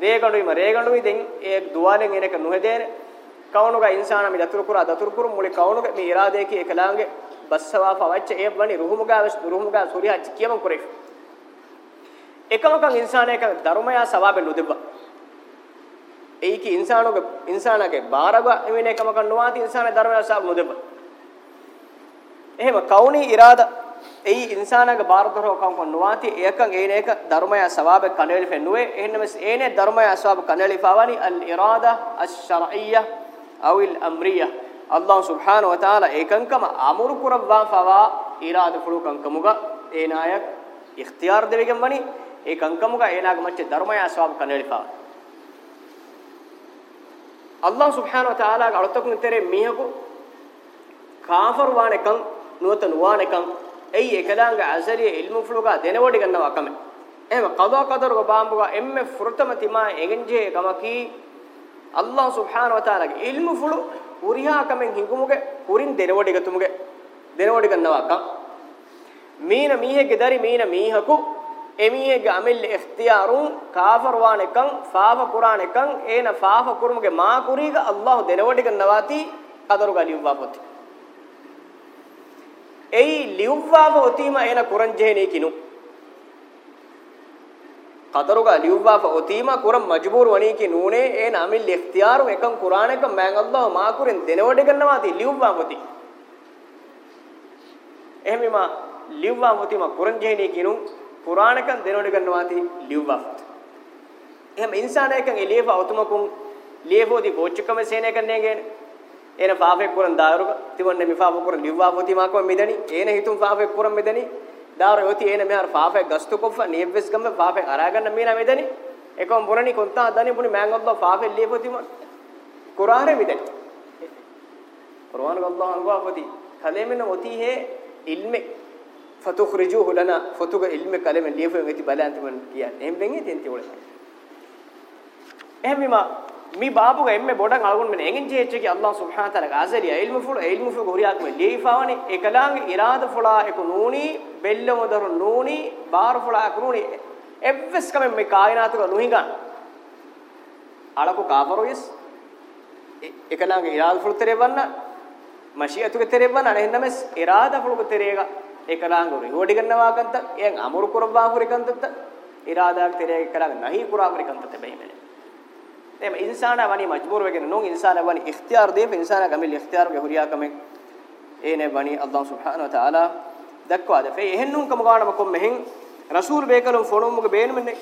දේගණුයි මරේගණුයි දෙන් ඒ දුවාලෙන් එනක නොහෙදේන කවුනුග ඉන්සාන මි දතුරු කුරා දතුරු කුරු මුලි කවුනුග මේ ඉරාදේ කී එකලාංගේ බස්සවා පවච්ච ඒ වණී රුහුමුගා රුහුමුගා සූරියා කියමන් කුරේ එකමකන් ඉන්සානයක ධර්මයා සවාබෙන් නොදෙබ්බා ඒකි ඉන්සානෝගේ ඉන්සානගේ බාරග වෙන එකමකන් නොවාති ඉන්සානයේ ධර්මයා සවාබ නොදෙබ්බා එහෙම කවුනි ඉරාදා ඒ ඉන්සානගේ බාරදරව කවුකන් නොවාති ඒකන් ඒනේක ධර්මයා සවාබ කණෙලි ෆෙන්නුවේ එහෙනම් ඒනේ ධර්මයා සවාබ කණෙලි ෆාවනි අල් ඉරාදා අස් ශරයියා අවල් අම්රියා අල්ලාහ් සුබ්හානහු වතාලා ඒකංකම අමුරු කුරබ්වා ෆවා ඉරාද ෆුලුකංකමුග ඒනායක් ඉක්තියාර දෙවිගම් වනි ඒ ಕಂಕಮುಗ ಏನಾಗ ಮಚ್ಚೆ ಧರ್ಮಯ ಅಸ್ವಾಬ್ ಕನೆಳಿಫಾವ ಅಲ್ಲಾಹ್ ಸುಬ್ಹಾನ ವ ತಾಲಾ ಅಳತಕು ತೆರೆ ಮೀಹಕು ಕಾಫರ್ ವಾನೆ ಕಂ ನುವತನು ವಾನೆ ಕಂ ಐ ಏಕದಾಂಗ ಅಜರಿಯ ಇಲ್ಮು ಫುಲುಗ ದೆನವಡಿ ಗನ್ನವ ಕಮೆ එහෙම කදා කදර ගබාම්බුගා එම්මෙ ෆුරතම තිමා එගින්ජේ ගමකි අල්ලාහ් සුබ්හානහු වතාලාගේ ඉල්මු ෆුළු උරිහා කමෙන් හිඟුමුගේ කුරින් දෙනවඩි ගතුමුගේ දෙනවඩි ගන්නවාක මීන මීහෙ ගෙදරි මීන මීහකු එමීහෙ ගමිල්ල ඉඛ්තියාරුන් කාෆර් වානෙකන් ෆාෆ කුරාන් එකන් ඒන ෆාෆ කුරුමගේ මා කුරීග අල්ලාහ් දෙනවටික නවාති අදරු ගලියුවා පොති එයි ලියුවා පොතිම ඒන කුරන් ජෙහනේ කිනු කතරුග ලියුවා පොතිම කුරන් මජ්බූර් වණී කි නූනේ ඒන අමිල් ඉඛ්තියාරුන් එකන් කුරාන් එකන් මෑන් අල්ලාහ් මා කුරෙන් දෙනවටික නවාති ලියුවා පොති එහෙමම ලියුවා පොතිම කුරන් ජෙහනේ කිනු පුරාණකන් දෙනෝඩි ගන්නවාති ලිව්වත් එහෙම ඉන්සානයකන් එලියව අවතුමකුන් ලියවෝදි බොච්චකම සේනයකන් නේගෙන එන ෆාෆේ කුරන් දාරුක තිවන්නේ මි ෆාෆේ කුරන් ලිව්වා වති මාකම මෙදනි එන හිතුම් ෆාෆේ කුරන් මෙදනි දාරු යෝති එන මෙහර ෆාෆේ ගස්තු කොෆ නේව්ස් ගම්ම ෆාෆේ අරාගන්න මීනා මෙදනි එකම් පුරණි කොන්තා දනි පුනි මෑන් අල්ලා ෆාෆේ ලියවති මන් කුරාරේ මෙදනි කුරාන අල්ලා අල්ලාහ් වති කලෙමින ඔති හේ ඉල්මේ fatukhrijuhu lana fotuga ilmi kalame liyefen eti balanti mon kiyan ehem ben eti enti ole ehmima mi babu ga emme bodan algun men engin je echki allah subhanahu wa taala ga azali ilmu ful ilmu fu goriyak me liyefawani ekalang irada fula ekununi bello modar nuni bar fula ekununi evves kame me kainatu ga nuhingan alaku kafaro yes ekalang irada ful terewanna mashiatu ga terewanna nehennames irada ful ga terega ekalaanguru hodi gannawa kanta yen amuru kurabba hori kanta iradaak tere ekalaang nahi kurabri kanta te behimene එම ඉන්සානා වනි මජ්බූර් වෙගෙන නුන් ඉන්සානා වනි ඉක්තියාර දීප ඉන්සානා ගමිල ඉක්තියාර ගේ හුරියා කමෙ ඒනේ වනි අල්ලාහ් සුබ්හානහු තාලා දක්වාද ෆේ එහෙන් නුන් කම ගානම කොම් මෙහෙන් රසූල් බේකලුම් ෆොණුම් මුගේ බේන මෙන්නේ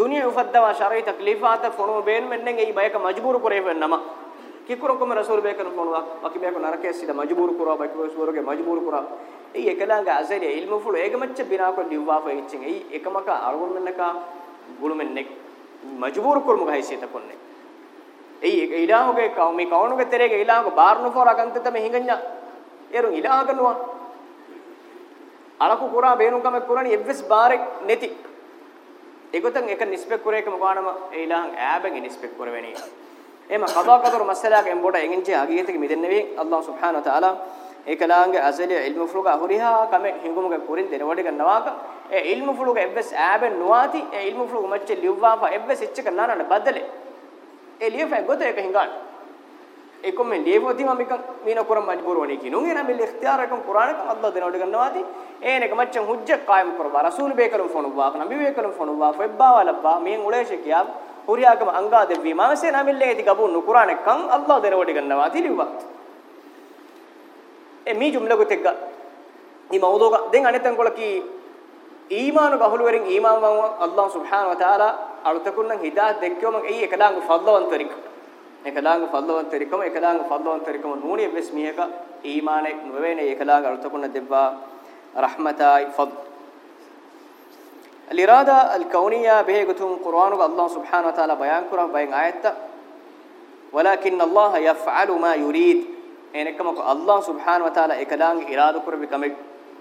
දුනිය උෆද්දවා ශරයි තක්ලිෆාත ෆොණුම් බේන මෙන්නේ ඒ බයක මජ්බූර් කරේ වෙන්නම kikurokome rasul be kanu kono aki be ko narake sida majbur kura ba kibo soroge majbur kura ei ekalanga azari ilmu fulu egamacce bina ko diwa fa ichin ei ekamaka argun mennaka gulu mennek majbur kurmu ga hisi ta konne ei ilahoge kaum me kaunuge terege ilahoge barnu fora kante tame hinganya erun ilaha kanuwa alaku kura beenu kame kurani evvis barek neti egotan ek nispe kureke muganama ilahan aaben nispe kurweni ema qada qadar masala ke emboda enginje agiyete ke midenne wen allah subhanahu wa taala ekalaange azali ilmu fuluga huriha kame hingumuge kurin denewade gannawaka e ilmu fuluga ebbes aaben nuati e ilmu fuluga macce liwwa fa ebbes echcheka nanana badale e liyefa goto ek hingan ekom me liyefa dima mik mina kuram majbur wani ki nun era mil ikhtiyar ekam qur'an ka allah denewade gannawati ene ke macce hujja qaim kurba rasul be kalum fonu wa nabi be kalum fonu wa fa ebba wala ba men uleshe kiyab ಹುರಿಯಾಗಮ ಅಂಗಾ ದೆವ್ವಿ ಮಾಮಸೆ ನಮಿಲ್ಲೆ ಇತಿ ಗಬುನ್ನು ಕುರಾನೆ ಕಂ ಅಲ್ಲಾಹ್ ದೆರವಡಿ ಗನ್ನವಾ ತಿಲಿವಾ A me ಜುಮ್ಲಗು ತೆಗ್ಗ ಈ ಮೌದೋಗ ದೆಂ ಅನೆತಂ ಕೊಳಕಿ ಈಮಾನು ಬಹಲುವರಿಂ ಈಮಾನ್ ವಂವ ಅಲ್ಲಾಹ್ ಸುಬ್ಹಾನಹು ವ ತಆಲಾ ಅಳುತಕುನ್ನ Hidayat ದೆಕ್ಕೋಮ I ಎಕಲಾಂಗ ಫಲ್ಲವಂತರಿಕ ಎಕಲಾಂಗ ಫಲ್ಲವಂತರಿಕಮ ಎಕಲಾಂಗ ಫಲ್ಲವಂತರಿಕಮ ನೂನಿ ಬೆಸ್ ಮೀಹಕ ಈಮಾನೆ ನುವೆನೆ ಎಕಲಾಂಗ ಅಳುತಕುನ್ನ ದೆವ್ವಾ ರಹಮತಾಯಿ ಫದ್ಲ್ الاراده الكونيه به گتوم قران الله سبحانه وتعالى بيان كره بين ايات ولكن الله يفعل ما يريد انكم يعني الله سبحانه وتعالى اكدان اراده كره بكم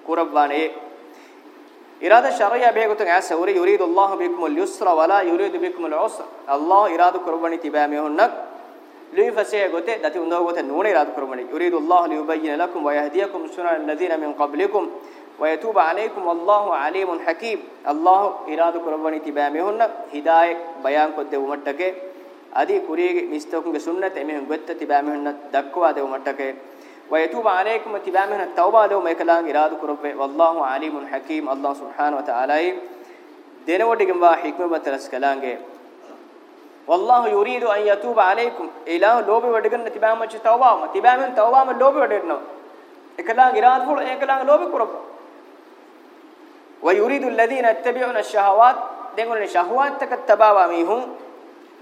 قربان إيه اراده شرعيه به عسى اسوري يريد الله بكم اليسر ولا يريد بكم العسر الله اراده قرباني تبامي لي فسيه گته دتي اندو گته نون اراده قرباني يريد الله ليبين لكم ويهديكم سنن الذين من قبلكم ويتوب عليكم والله عليم حكيم الله إراد كربني تبامي هن هداية بيان قد دو متك أدي كوريج مستوكم سنة أمهم قد تبامي هن دكوا دو متك ويتوب عليكم تبامي هن التوبة دو ميكلان إراد كربني والله عليم حكيم الله سبحانه وتعالى دينودگم وا حکمت ترس کلانگے والله يريد ان يتوب عليكم الہ لوبے وڈگن تبامچ توبہ تبامن توبہ م لوبے وڈگن එකලාගේ ඉරාද වල එකලාගේ ලෝභ කරපො ويريد الذين يتبعون الشهوات دنگون شهوات تک تباوا میہوں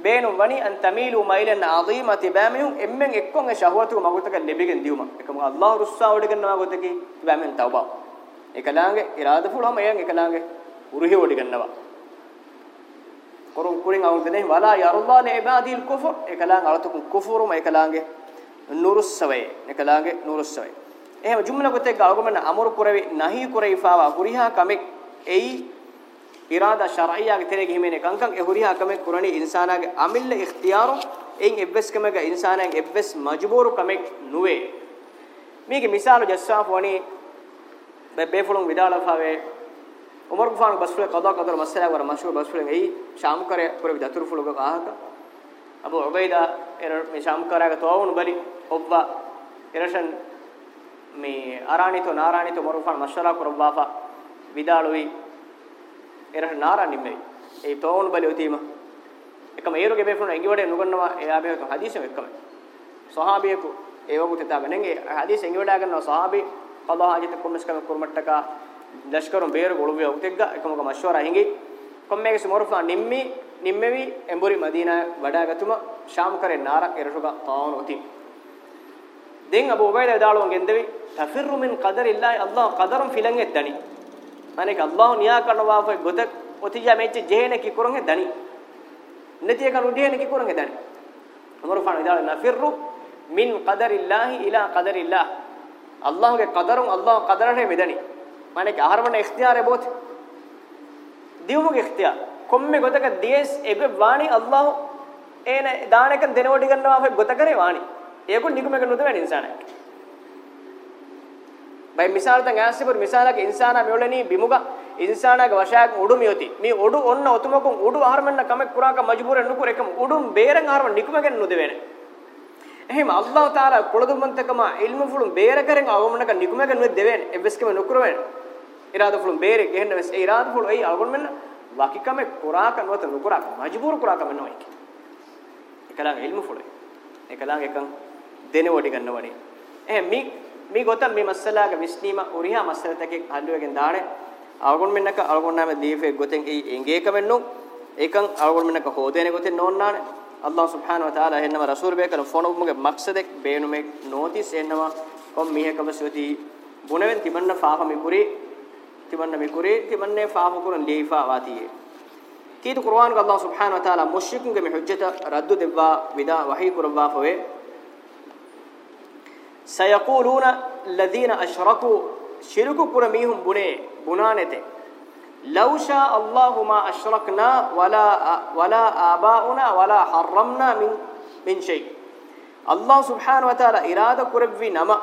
بینو ونی ان تمیلوا ميلا عظيما تبامهم امن اكون شهواتو مغوتک لبیگن دیوما اکم اللہ رسا وڈگن مغوتکی تبامن توبہ එකලාගේ ඉරාද ෆුලොම එයන් එකලාගේ උරුහි වඩි ගන්නවා කොරුන් කුරින් අවුන් දෙනේ වලා යරුල්ලා ලිබාදිල් කුෆර් එකලාගේ අලතුකු කුෆරුම එකලාගේ නුරුස්සවේ එකලාගේ නුරුස්සවේ එහෙම ජුම්මන ගොතේ ගාගමන අමරු කුරවි නහී කුරයිෆාවා හුරිහා කමෙක් එයි ඉරාදා ශරයියාගේ තෙරේ ගිහිමනේ කංකං ඒ හුරිහා කමෙක් කුරණි ඉන්සානාගේ අමිල්ල ඉක්තියාරු එයින් එබ්බස් කමක ඉන්සානාන් එබ්බස් මජ්බූරු කමෙක් නුවේ මේකේ මිසාල ජස්සාෆ් වනේ බේෆුලුන් විදාලෆාවේ උමර් ගුෆාන බස්ෆුල කදා කදර මස්සලා වර මෂූර් බස්ෆුල එයි ශාම් කරේ පුරවි දතුරු ෆුලක ආහක අබු උබයිදා එර මේ ශාම් කරාගේ තවවුණු බලි ඔබ්වා එරෂන් මේ අරාණිතෝ නාරාණිතෝ මරුෆාන මස්සලා කුරබ්බාෆා විදාලොයි එරහ නාරාණි මේ ඒ තෝන් බලෝ තීම එකම ඒරුගේ බේෆුන එංගි වඩේ නුගන්නවා එයා බේ හදීසෙම එකම සහාබියෙකු ඒ වගු තෙතා වෙනගේ හදීස එංගි වඩා කරනවා සහාබි කදා හජිත කුම්මස්කම කුරමට්ටක දෂ්කරුම් බේර ගොළුවේ උතෙග්ග එකමක මස්වර අහිඟි කොම්මේගේ සමරුෆා නිම්මි නිම්මෙවි එඹුරි මදීනා වඩා ගතුම ශාම් කරේ නාරක් එරහුගා තාවන උතින් දැන් අබූ උබයිදා දාලුවන් ගෙන්දෙවි තෆිරු මින් කදරිල්ලාහි අල්ලාහ් කදරම් ෆිලන් එද්දනි අනේක අල්ලාහ් නියා කරනවා ෆේ ගොත ඔතිජා මෙච්ච ජේන කි කුරන් එද්දනි නැති එක රුඩියන කි කුරන් එද්දනි අමරු ෆාන ඉදාල නෆිරු මින් කදරිල්ලාහි ඉලා කදරිල්ලාහ අල්ලාහ්ගේ කදරුන් අල්ලාහ් කදරනේ මෙදනි අනේක ආහර්මන ඉක්තියාරේ බොත් දියුමුගේ ඉක්තියාර කොම්මේ ගොතක දියස් එබ්බ වාණි අල්ලාහ් ඒන දානකන් දෙනෝඩි ගන්නවා ෆේ ගොත කරේ වාණි ඒගොල්ල නිගමක නොදවන ඉන්සානයි බයි මිසාලත ගෑස්සිපුර මිසාලක ඉන්සානා මෙවලනි බිමුග ඉන්සානාග වශයක් උඩුම යොති මේ උඩු ඔන්න ඔතුමකුන් උඩු ආරමන්න කමක් කුරාක මජබූර නුකුර එකම උඩුම් බේරන් ආරම නිකමගෙන නොදෙවෙන එහෙම අල්ලාහ් තාලා කුලදුමන්තකම ඉල්මු ෆුලුම් බේර කරන් අවමනක නිකමගෙන නොදෙවෙන එබ්ස්කම නුකුරවෙන ඉරාදු ෆුලුම් බේර ගෙහන්න වෙස් ඒ ඉරාදු ෆුලු ඒ අල්ගොන්මන්න වකිකම කුරාක නොත නුකුරාක මජබූර කුරාක මනෝයි එකලං ඉල්මු ෆුලු එකලං එකං දෙනවට ගන්නවනේ එහෙන් මේ මේ ගොතන් මේ මස්සලාගේ විශ්නීම උරිහා මස්සලතකේ හල්ලුවගෙන් දානේ අවගොන් මෙන්නක අවගොන් නාමේ දීපේ ගොතෙන් ඒ එංගේක වෙන්නු ඒකන් අවගොන් මෙන්නක හොදේනේ ගොතෙන් නොන්නානේ අල්ලාහ් සුබ්හානහු වතාලා හෙන්නම රසූල් බේකන ෆොනොබ්මගේ මක්සදෙක් බේනු මේ නෝතිස් එන්නවා කොම් මීහකම සුති බුණවෙන් තිබන්න ෆාහ මිකුරේ තිබන්න මිකුරේ තිබන්නේ ෆාහ කුරන් ලීෆා වාතියේ කීතු කුර්ආන් ක අල්ලාහ් සුබ්හානහු වතාලා මුෂ්රිකුන්ගේ මේ හුජ්ජත රද්දු දෙවවා විදා වහී කුරවා ෆවේ سيقولون الذين اشركوا شرك كر ميهم بني بنانته لو شاء الله ما اشركنا ولا ولا اباؤنا ولا حرمنا من من شيء الله سبحانه وتعالى اراده كربي نما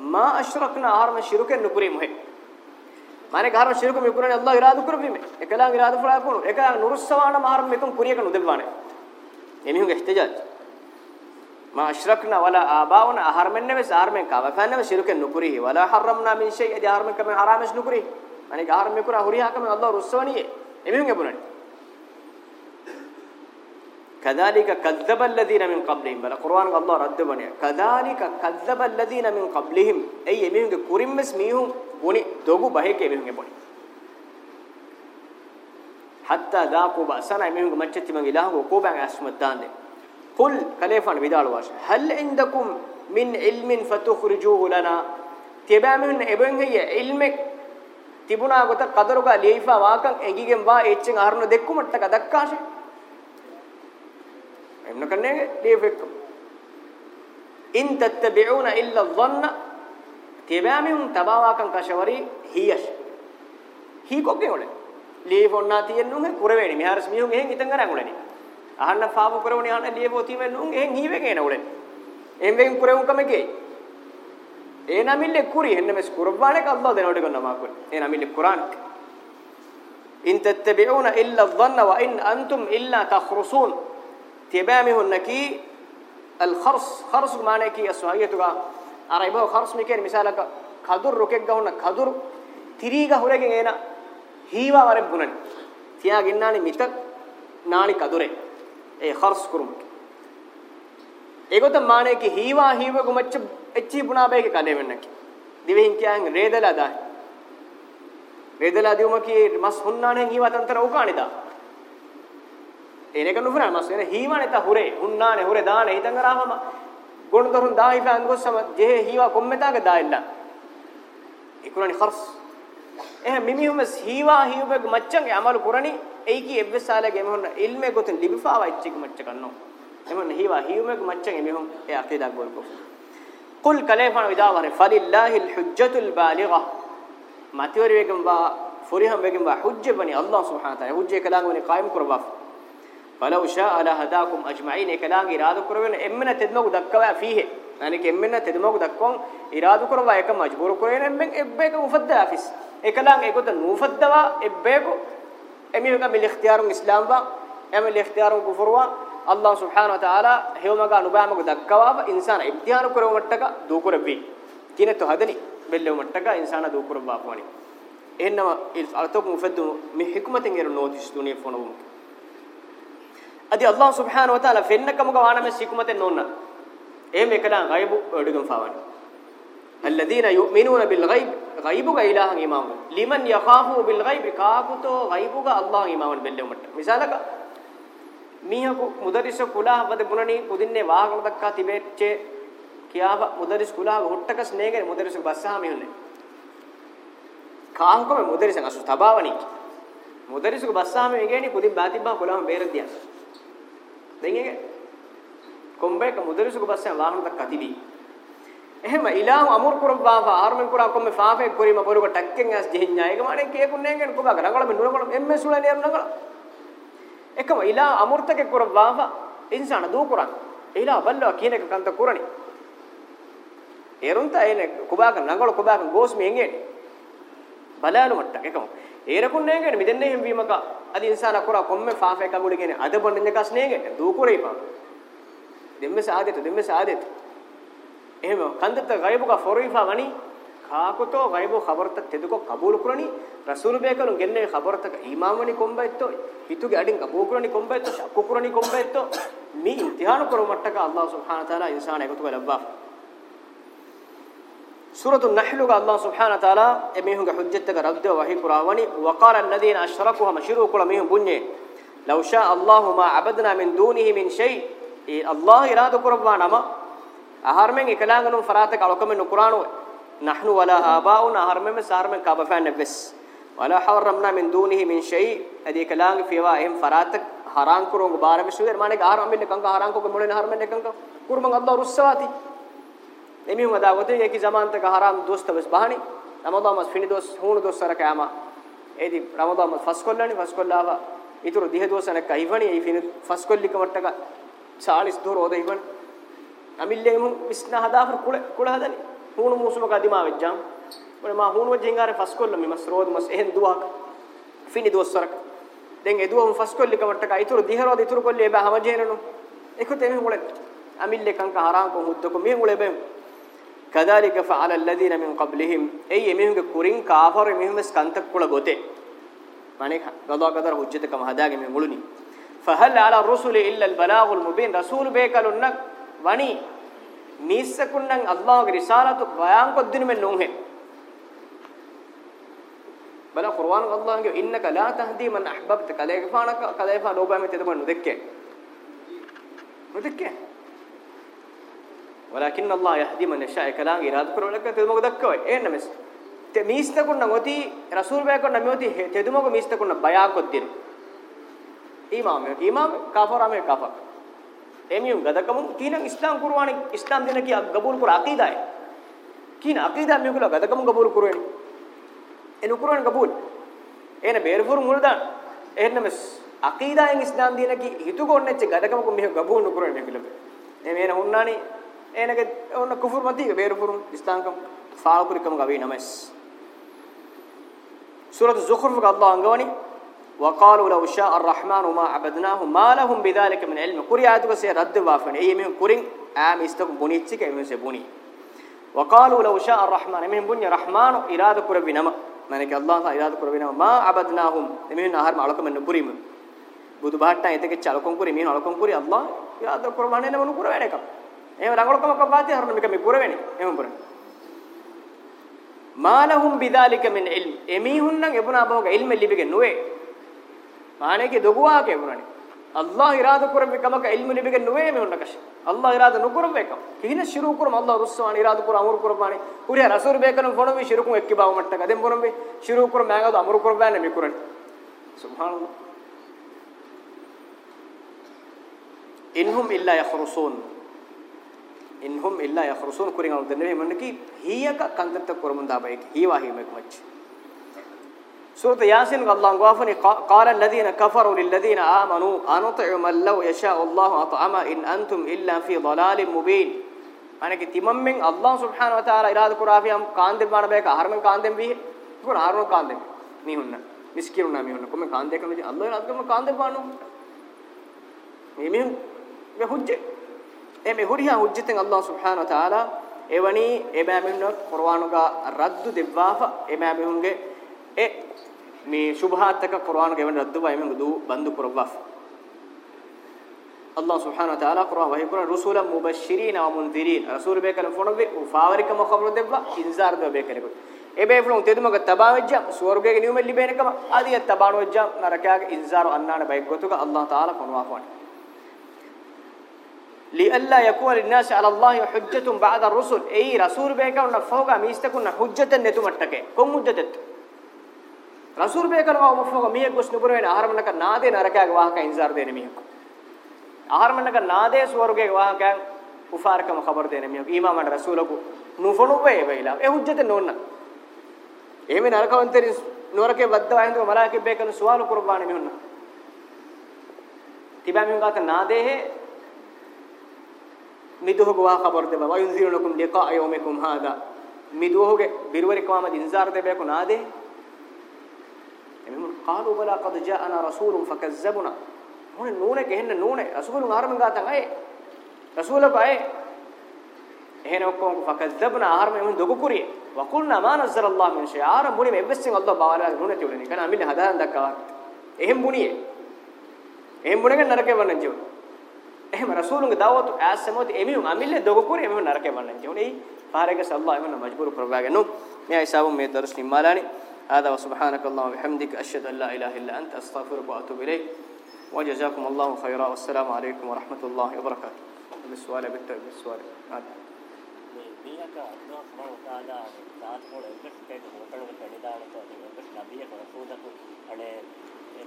ما اشركنا هرم شرك نكري مه মানে কারণ শিরক মে কুরআন আল্লাহ ইরাদা করবি মে একলা ইরাদা ফলা কোন একা নুরুসওয়ানা মাহার মেকুম কুরিয়া কন উদেবানে এমিহুগ ইহতিজাজ ما اشركنا ولا اباؤنا احرمنا مس احرمن کا وفنا مس شرك نكري ولا حرمنا من شيء ادي احرمن كما حرامش نكري মানে احرمن كرا هريها كما الله رسوني එමින් එබුණනි كذلك كذب الذين من قبلهم بل قران الله رد بني كذلك كذب الذين من قبلهم اي يمينك كوريمس ميهم غني دوغو بهيك يمينك بني حتى ذاقوا باسنا يمينك مچتي من الهو كوبان اسمتان ده قل كليفان بدال واش هل عندكم من علم فتخرجوه لنا تبامن ابن هي علمك තිබුණා ගොත කදරුගා ලේයිෆා වාකන් එගිගෙන් වා එච්චෙන් අහරන දෙක්කුමට්ටක දක්කාෂ එන්න කන්නේ ලේෆෙක් ඉන් තත්තබිඋන ඉල්ලා ظن තිබෑමෙන් තබාවාකන් කෂවරි හියස් හී කොක්කේ ඔලේ ලේෆොන්නා තියෙන්නුන් කුරවේනි මෙහාරස් මියුන් එහෙන් ඉතන් කරන් උලනේ අහන්න ෆාබු කරවණි අහන්න ලියවෝ තීමෙන් නුන් එහෙන් හීවෙන් එන උලේ එම් වෙන් පුරවුන් කමකේ ඒ නමිල්ලේ කුරි එන්න මෙස් කුර්බානේ කබ්බා දෙනවට ගන්න මාකුල් ඒ නමිල්ලේ කුරාන් ඉන් තත්තබිඋන ඉල්ලා ධන්න ව ඉන් අන්තුම් ඉල්ලා තඛරුසුන් තිබාමිහුන්නකි අල් ඛර්ස් ඛර්ස් මානේ කි අස්වායියතුගා අර ඉබෝ ඛර්ස් මිකේ මිසාලක කදුර් රුකෙක් ගහුන කදුර් තිරීග හොරගෙන් එන හීවා වරෙබ්බුනනි තියා ගින්නානි මිත නානි කදුරේ ඒ خرص කුරුම් ඒකත මානේ කි හීවා හීව ගොමච්ච එච්චි පුනා බේක කලේ වෙන්නක දිවෙහින් කියන් රේදලා දා රේදලා දිවම කි මස් හුන්නානේ හීවා තන්තර උකානිදා එනක නුෆරා මස් එන හීවානේ තා හුරේ හුන්නානේ හුරේ දානේ හිතන් කරාම ගොණතරුන් දායි ෆෑන් ගොස්සම ජේ හීවා කොම්මෙතාගේ දායිලා ඉක්රණි خرص එහ මිමිහුම හීවා හීවබෙක් මච්චන්ගේ අමල් කුරණි එයිකි එබ්බසාලගේ එමහොන්න ඉල්මේ ගොතෙන් ලිබිෆාවා ඉච්චික මච්ච කන්නෝ එමොන්න හීවා හීවමෙක් මච්චන් එමෙහොන් ඒ අකීදා ගොල්කෝ කුල් කලේෆන විදාවර ෆලිල්ලාහිල් හුජ්ජතුල් බාලිගා මතිවර වේගම් බා ෆුරිහම් වේගම් බා හුජ්ජ බනි අල්ලාහ් සුබ්හානහු තාලා හුජ්ජ කලාංග වෙන قائم කරවා فلو شاء لهداكم اجمعين කලාංග ඉරාදු කරවෙන එම්මන තෙදමගු දක්කවා ෆීහෙ අනික එම්මන තෙදමගු දක්කොන් ඉරාදු කරවා එක මජ්බූර කරගෙන එම්මෙන් එබ්බේක උෆද්දා ෆිස් එකලං ඒකත නූෆද්දවා එබ්බේක එමිවක මිල ඉඛතියාරුන් ඉස්ලාම් වා එමිල ඉඛතියාරුන් කුෆර් වා අල්ලාහ් සුබ්හානහු වතාලා හේවමග අනුබෑමක දක්කවාව ඉන්සාන ඉඛතියාරු කරව මට්ටක දූකරවි කිනතු හදනි බෙල්ලෙව මට්ටක ඉන්සාන දූකරවා පොනි එහෙනම අතොක් මුෆද්දු මි හික්මතෙන් එර නොතිස් තුනේ ෆොනු අදි අල්ලාහ් සුබ්හානහු වතාලා ෆෙන්නකමක වානම සිකුමතෙන් නොන්න එහෙම එකලා ගයිබු ඔඩගම් ෆාවනි الذين يؤمنون بالغيب غيبුග ඉලාහන් ඉමාමු ලිමන් යඛාෆු බිල් ගයිබ් කාකුතෝ ගයිබුග අල්ලාහ් ඉමාමල් බෙල්ලෙමුට මිසාලක මීහකු මුදරිස කුලාහ වද බුණනි කුදින්නේ වාහකල දක්කා තිබෙච්චේ කියාව මුදරිස කුලාහ හොට්ටක ස්නේගෙන මුදරිස බස්සහා මිහුන්නේ කාහකම මුදරිසන් අසු තබාවනි මුදරිස බස්සහා මිගෙනි කුදින් බාතිබ්බා කුලාහ බේරදියා දෙන්නේ කොම්බේක මුදරිස බස්සහා වාහන දක්කා තිබී එහෙම ඉලාහු අමුර් කුරබ්බාවා ආර්මෙන් කුරා කොම්මේ ෆාෆේ කුරීම බොරුක ටක්කෙන් ඇස් දෙහිඤ්ඤා ඒක මානේ කේකුන් නේගෙන කොබා ගරගල මෙ නුරගල එම්මෙ සුලේ නේර නගල එකම ඉලා අමුර්තක කුරබ්බාවා ඉන්සාන දූ කුරන් ඉලා බල්ලා කියන එක කන්ත කුරණි එරුන්ත එන කොබා ගන නගල කොබා ගන ගෝස් මෙන් එන්නේ බලාලු මට්ටක එකම ඒරකුන් නේගෙන මිදෙන්නේ හිම් වීමක අද ඉන්සාන කුරා කොම්මේ ෆාෆේ කගුලි කියන අද බොන්නේ කස් නේගෙන දූ කුරේපා දෙම්මෙ සාදෙත දෙම්මෙ සාදෙත එහෙම කන්දත ගයිබුක ෆොරීෆා ගනි කාකතෝ ගයිබු ඛබර්ත තෙදුක කබූල් කුරණි රසූල් බේකලු ගෙන්නේ ඛබර්තක ඊමාමනි කොම්බෙත්තෝ හිතුගේ අඩින් කබූල් කුරණි කොම්බෙත්තෝ ශක්කු කුරණි කොම්බෙත්තෝ මේ ඉම්තිහාන කරු මට්ටක අල්ලාහ් සුබ්හානහු තාලා ඉන්සාන එකතු කළ ලබ්බා සූරතුන් නහ්ල් ග අල්ලාහ් සුබ්හානහු තාලා එමෙහුගේ හුජ්ජත්තක රබ්ද වහී කුරාවනි වකාල الذين අෂරකුහ මෂිරු කුල මෙහු බුන්නේ ලෞෂා අල්ලාහ් මා අබදනා මින් දූනිහි මින් ෂයි ඒ අල්ලාහ් ඉරාද කරවා නම aharmen ikalaanganum farata kalokame nuquranu nahnu wala abauna aharmen me saharmen kabafanne ves wala haramna min dunihi min shay adi ikalaang fiwa ehim farata haram kurung barame suder mane aharmen kan ka haram ko ke mulene aharmen kan ka kurman allah russawati emihun ada gote yeki zaman tak haram dosta ves bahani ramadan mas fini dos hunu dos sara kama edi ramadan mas faskollani faskollava ituru dihe dosana kaivani e fini faskollikamattaka 40 dor oda ivani අමිල්ලේ මු විස්නා හදාෆර කුල කුල හදනි හුණු මූසුම කදිමා වෙච්චාම් මොන මා හුණු වෙජින්ගාර ෆස් කොල්ල මෙ මස් රෝද මස් එහෙන් දුවක් ෆිනි දුස්සරක් දැන් එදුවම ෆස් කොල්ලි කමට්ටක අයිතුරු දිහරෝද ඉතුරු කොල්ලි එබ හමජේනනු එකුත එමෙ මුලෙ අමිල්ලේ කංක හරාම් කො මුද්දක මෙ මුලෙ බෙම් කදාලික ෆාල ලදීන මින් ක්බ්ලිහිම් එයි එමෙහුගේ කුරින් කාෆර මෙහෙම ස්කන්තක් කුල ගොතේ মানে গদা গদার হুজ্জতකම හදාගෙන මෙ මුලුනි فهل على الرسل الا البلاغ المبين رسول بكلنك වණි මිස්සකුණන් අල්ලාහ්ගේ රිසාලතු බයන් කොද්දින මෙ නෝහේ බල කුර්ආන් අල්ලාහ්ගේ ඉන්නක ලා තහදී මන් අහබ්බත කලේකපාන කලේපා නෝබෑ මෙතෙද මන් නුදෙක්කේ නුදෙක්කේ වලකින් අල්ලාහ් යහදි මන් යෂා එකලාන් ඉරාද කරවලක තෙද මොක දක්කවයි එන්න මෙස් තෙ මිස්සකුණන් ඔති රසූල් බෑ කොන්න මෙොති තෙද මොක මිස්සකුණන් බයන් කොද්දින ඊමාම ඊමාම කාෆරාමේ කාෆරා එමියුම් ගදකමුන් කීනම් ඉස්ලාම් කුර්ආනි ඉස්ලාම් දෙන කී ගබූල් කුර අකීදායි කීන අකීදා මියුගල ගදකමුන් ගබූල් කුරේනි එනු කුර්ආන ගබූල් එන බේරපුරු මුල්දාන එන්නමස් අකීදායෙන් ඉස්ලාම් දෙන කී හිතු ගොන්නෙච්ච ගදකමුන් මියු ගබූල් නුකුරේනි මියුගල මේ මේන උන්නානි එනක ඔන්න කුෆර් මතී බේරපුරු ඉස්ලාම්කම් ෆාල්කුරිකම් ගවේ නමස් සූරතු සුඛුර් ක අල්ලාහ් අංගවනි وقالوا لو شاء الرحمن ما عبدناه ما لهم بذلك من علم كوري آياتك سي رد وافن اي من كورين ام استك بنيتش كيمن سي بني وقالوا لو شاء الرحمن من بني رحمن اراده كربنما منك الله تعالى اراده كربنما ما عبدناهم من نهر معلكم من بريم බුදුබාට්ටා එතක චලකොම් කුරි මේ නලකොම් කුරි අල්ලා යාද කුර්බානේ නමනු කුර වෙන එක එහෙම ලඟලකම කපාති හරන මේක මේ කුර වෙන්නේ එහෙම කුර මාලහුම් බිදාලික මින් ඉල්ම් එමීහුන් නම් එබුනා බෝග ඉල්ම් ලිබිගේ නුවේ ಮಾನೆಗೆ ದೊಗುವಾಕೆ ಮುರಣಿ ಅಲ್ಲಾಹ್ ಇರಾದ ಕುರಂ ಕಮಕ ಇಲ್ಮು ನಿಬಿಗೆ ನುವೇ ಮೆ ಉನ್ನಕಶ ಅಲ್ಲಾಹ್ ಇರಾದ ನುಕುರಂ ಬೇಕ ಕಿನ ಶುರು ಕುರಂ ಅಲ್ಲಾಹ್ ರುಸ್ಸಾನ ಇರಾದ ಕುರಂ ಅಮರ್ ಕುರಂ ಮಾಣಿ ಉರಿಯ ರಸೂಲ್ ಬೇಕನ ಫೋನು ವಿ ಶುರು ಕುಂ ಎಕ್ಕಿ ಬಾವ ಮಟ್ಟಕ ಅದೆಂ ಕುರಂ ಬಿ ಶುರು ಕುರಂ ಮ್ಯಾಂಗದು ಅಮರ್ ಕುರಂ ಬಾನೆ ಮಿ ಕುರಂ ಸುಬ್ಹಾನಲ್ಲಾಹ್ ಇನ್ಹುಮ್ ಇಲ್ಲಾ ಯಖ್ರುಸೂನ್ ಇನ್ಹುಮ್ ಇಲ್ಲಾ ಯಖ್ರುಸೂನ್ ಕುರಿಂಗ ಅಲ್ದನ್ನೆ ಮನ್ನಕಿ ಹಿಯಕ ಕಂದತ್ತ ಕುರಂ ದಾಬೈಕ್ ಹಿವಾ ಹಿಮೆಕ್ ಮಚ್ಚಿ سورة ياسين قال الله غافني قال الذين كفروا للذين آمنوا أنطعم من لو يشاء الله أطعم إن أنتم إلا في ضلال مبين අනක තිමම්මෙන් අල්ලාහ් සුබ්හානහු වතාලා ඉරාද කුරාෆියම් කාන්දෙන් බාන බෑක හරමෙන් කාන්දෙන් බිහි කුර ආරෝ කාන්දෙන් මිහුන්න මිස්කිරුණා මිහුන්න කොමෙ කාන්දේ කමදි අල්ලාහ් ඉරාද කම කාන්දෙන් බානු මෙමින් මෙ හුජ්ජ එ මෙ හුරියා හුජ්ජතෙන් අල්ලාහ් සුබ්හානහු වතාලා එවනි එබෑ මෙන්න කුර්ආනුගා රද්දු දෙවවාෆ එබෑ මෙහුන්ගේ එ මේ ಶುಭಹಾತ್ ತಕ ಕುರ್ಆನ್ ಗೆ ವೆನ್ ರದ್ದು ವೈಮೆ ದು ಬಂದು ಕುರವಾಫ್ ಅಲ್ಲಾಹ್ ಸುಬ್ಹಾನಹು ವ ತಆಲಾ ಕುರ್ಆನ್ ವಹಿ ಕುರ್ಆನ್ ರಸೂಲಂ ಮುಬಶ್ಶಿರೀನ ವ ಮುನ್ದಿರೀನ್ ರಸೂಲ್ ಬೇಕಲ ಫೋನವೆ ಫಾವರಿಕ ಮಖಬ್ರ ದೆವ್ವ ಇನ್ಸಾರ್ ದೆವ್ವ ಬೇಕಲ ಕು ಎಬೆ ಫುಲಂ ತೆದುಮಗ ತಬಾ ವೆಜ್ಜ ಸ್ವರ್ಗಗೆ ನಿಯುಮೆ ಲಿಬೇನಕಮ ಆದಿಯ ತಬಾಣ ವೆಜ್ಜ ನರಕಾಗೆ ಇನ್ಸಾರ್ ಅನ್ನಾನ ಬೈಕ್ ಗೊತುಗ ಅಲ್ಲಾಹ್ ತಆಲಾ ಕೊನವಾಫ್ ವಾನಿ ලිඅල්ලා යකුන ලින්නාස් අලා අල්ලාහි හුජ්ජතුන් බාද රුසුල් ඒ රසූල් බේකවන්න ෆෝගා මිස්තකුන්න හුජ්ජතන් නතුමට්ටකේ කොම් හුජ්ජතත් ರಸೂಲ್ ಬೇಕಲ್ವಾ ಮುಫಗ ಮಿಯ ಗೊಸ್ ನುಬರವೇನ ಆಹಾರಮನಕ ನಾದೇ ನರಕಾಗ ವಾಹಕ ಇಂಜಾರ್ ದೇನೆ ಮಿಹಕ ಆಹಾರಮನಕ ನಾದೇ ಸ್ವರ್ಗೆ ವಾಹಕ ಉಫಾರಕಮ ಖಬರ್ ದೇನೆ ಮಿಹಕ ಇಮಾಮನ ರಸೂಲಕು ನುಫನುವೆ ವೈಲಾ ಎ ಹುಜ್ಜತೆ ನೋನ್ನ ಏಮೆ ನರಕವಂತರಿ ನುರಕೆ ಬದ್ದವಾಯಂದು ಮಲಾಕೆ ಬೇಕನು ಸುವಾಲು ಕುರ್ಬಾನೆ ಮಿಹುನ್ನ තිබෑමින් ගත නාදේ මිදුහුග වා خبر දෙබ වයුන්සිරුනකුම් ලිකා යෝමෙකුම් හාදා මිදුහුගේ බිරවරිකවම දින්සාර දෙබේකු නාදේ قالوا بلا قد جاءنا رسول فكذبنا මොනේ නූනේ ගෙහෙන්න නූනේ රසූලුන් ආරමෙන් ගාතන් අය රසූලක අය එහෙන ඔක්කොම فكذبنا ආරමෙන් මුන් දොගු කුරිය වකුල්නා මා නසර අල්ලාහ් මින් ෂේ ආරම මුනේ මෙවස්සෙන් අල්ලාහ් බාලා නූනේ තියුලේ නිකන් අමින් හදාන් දක්වා එහෙම් මුනියේ එහෙම් මුනක නරකේ වන්නන් ජීවන එහෙම රසූලුන්ගේ දාවතු ඇස්සමොත් එමියුන් අමිල්ලේ දොගු කුරිය එමෙම නරකේ වන්නන් ජීවනේ පාරේක සල්ලාහ් එමන මජ්බුරු ප්‍රවාගෙන මේ අයසාවු මේ දර්ශනින් මාලානේ هذا وسبحانك اللهم وبحمدك أشهد أن لا إله إلا أنت أستغفرك وأتوب إليك وجزاكم الله خيرا والسلام عليكم ورحمة الله وبركاته بالسؤال بالتعب بالسؤال هذا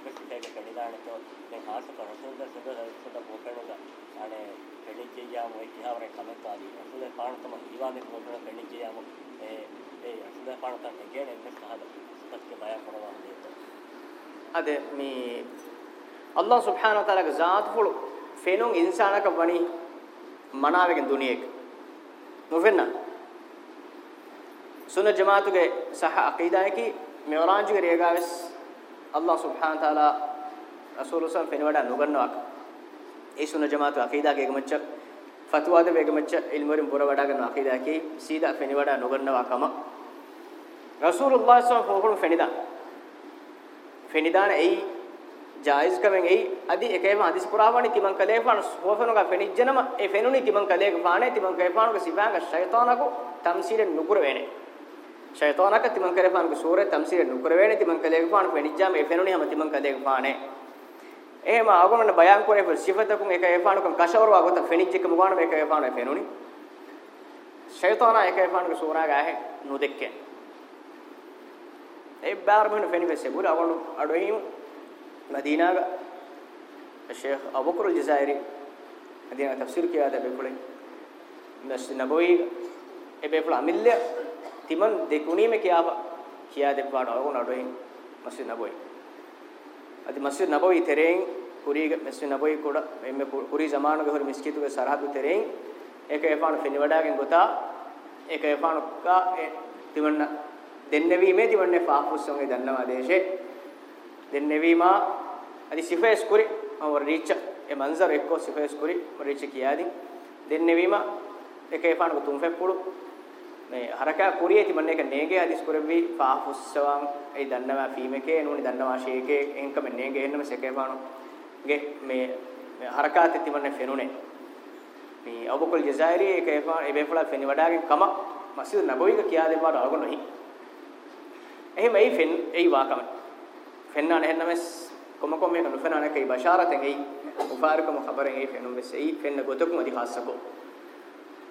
ಬೆಟ್ಟಿಗೆ ಕಡಿದಾಣತು ನೀವು ಹಾಸಕ ರಸೂದ අද මේ අල්ලාහ් සුබ්හානහු තාලාගේ ذات ෆුළු ෆෙනුන් ඉන්සානක වණි මනාවකින් දුනියෙක නොවෙන්න සුන ජමාතුගේ සහ අකීදායකි මෙවරාංජුගේ රේගාවස් අල්ලාහ් සුබ්හාන තාලා රසූලුසම් ෆෙනවඩ නුගන්නවක් ඒ සුන ජමාතු අකීදාගේ එකමච්ච ෆතුවාද වේගමච්ච ඉල්මුරින් පුර වඩාගෙන අකීදාකි සීදා ෆෙනවඩ නුගන්නවකම රසූලුල්ලාහ් සල්ලල්ලාහු අලයිහි වසල්ලම් ෆෙනිදාන ෆෙනිදාන එයි ජායිස් කමෙන් එයි අදි එකේම අදිස් පුරාවණ කිමන් කලේපාන සෝෆනුගා ෆෙනිජ්ජනම ඒ ෆෙනුනි තිමන් කලේක පානේ තිමන් කේපානුග සිවාංග ෂයිතානකු තම්සීල නුකුර වේනේ ෂයිතානක තිමන් කලේපානුග සූරේ තම්සීල නුකුර වේනේ තිමන් කලේක පාන ෆෙනිජ්ජාම ඒ ෆෙනුනි හැම තිමන් කලේක පානේ එහෙම ආගමන බයං කරේ ෆෙ සිෆතකුන් එක ඒපානුකම් කෂවරවා ගොත ෆෙනිජ්ජක මුගාන මේක ඒපානු ෆෙනුනි ෂයිතානා එක ඒපානුග සූරා ගාහේ නුදෙක්කේ ايبار من فين بس يقول اقول ادويم مدينه الشيخ ابو بكر الجزائري مدينه تفسير كي هذا بيقولين نس نبوي ايبفلا ملل تمن دكوني میں کیا کیا دپاڑ اون اڈوین مسجد نبوی ادي مسجد نبوي ترين කුරී මෙස්සේ නබොයි කොට මේ කුරී සමානක හොරි මිස්කිතුගේ සරහතු තෙරෙන් ඒක එපාන ෆිනි වඩාගෙන් ගොතා ඒක එපාන කා තිවන්න දෙන්නවීමේදී වන්නේ ෆාහුස්සෝගේ දන්නවා දේශේ දෙන්නවීමා අදි සිෆේස් කුරි මම රීච් ඒ මන්සර් එක්කෝ සිෆේස් කුරි රීච් කියාදී දෙන්නවීමා එකේ පානක තුන් ෆෙප්පුළු මේ හරකා කුරියේති මන්නේ එක නේගේ අදිස් කුරෙවි ෆාහුස්සවන් ඒ දන්නවා ෆීමේකේ නෝනි දන්නවා ෂේකේ එන්කම නේගේ එන්නම සෙකේ පානු ගේ මේ හරකාත් තිබන්නේ ෆෙනුනේ මේ අවබෝකල් ජසයිරි ඒක එබේපලා ෆෙනි වඩාගේ කම මස්ජිද් නබවික කියා දෙපාර අලගොනොහි එහෙම එයි ෆෙන් එයි වාකම ෆෙන්නාන හෙන්නමස් කොම කොම මේක නුෆෙනාන කයි බෂාරතෙන් එයි උෆාරකම خبرෙන් එයි ෆෙන්නුම් වෙස් එයි ෆෙන්න ගොතකුම දිහාසකෝ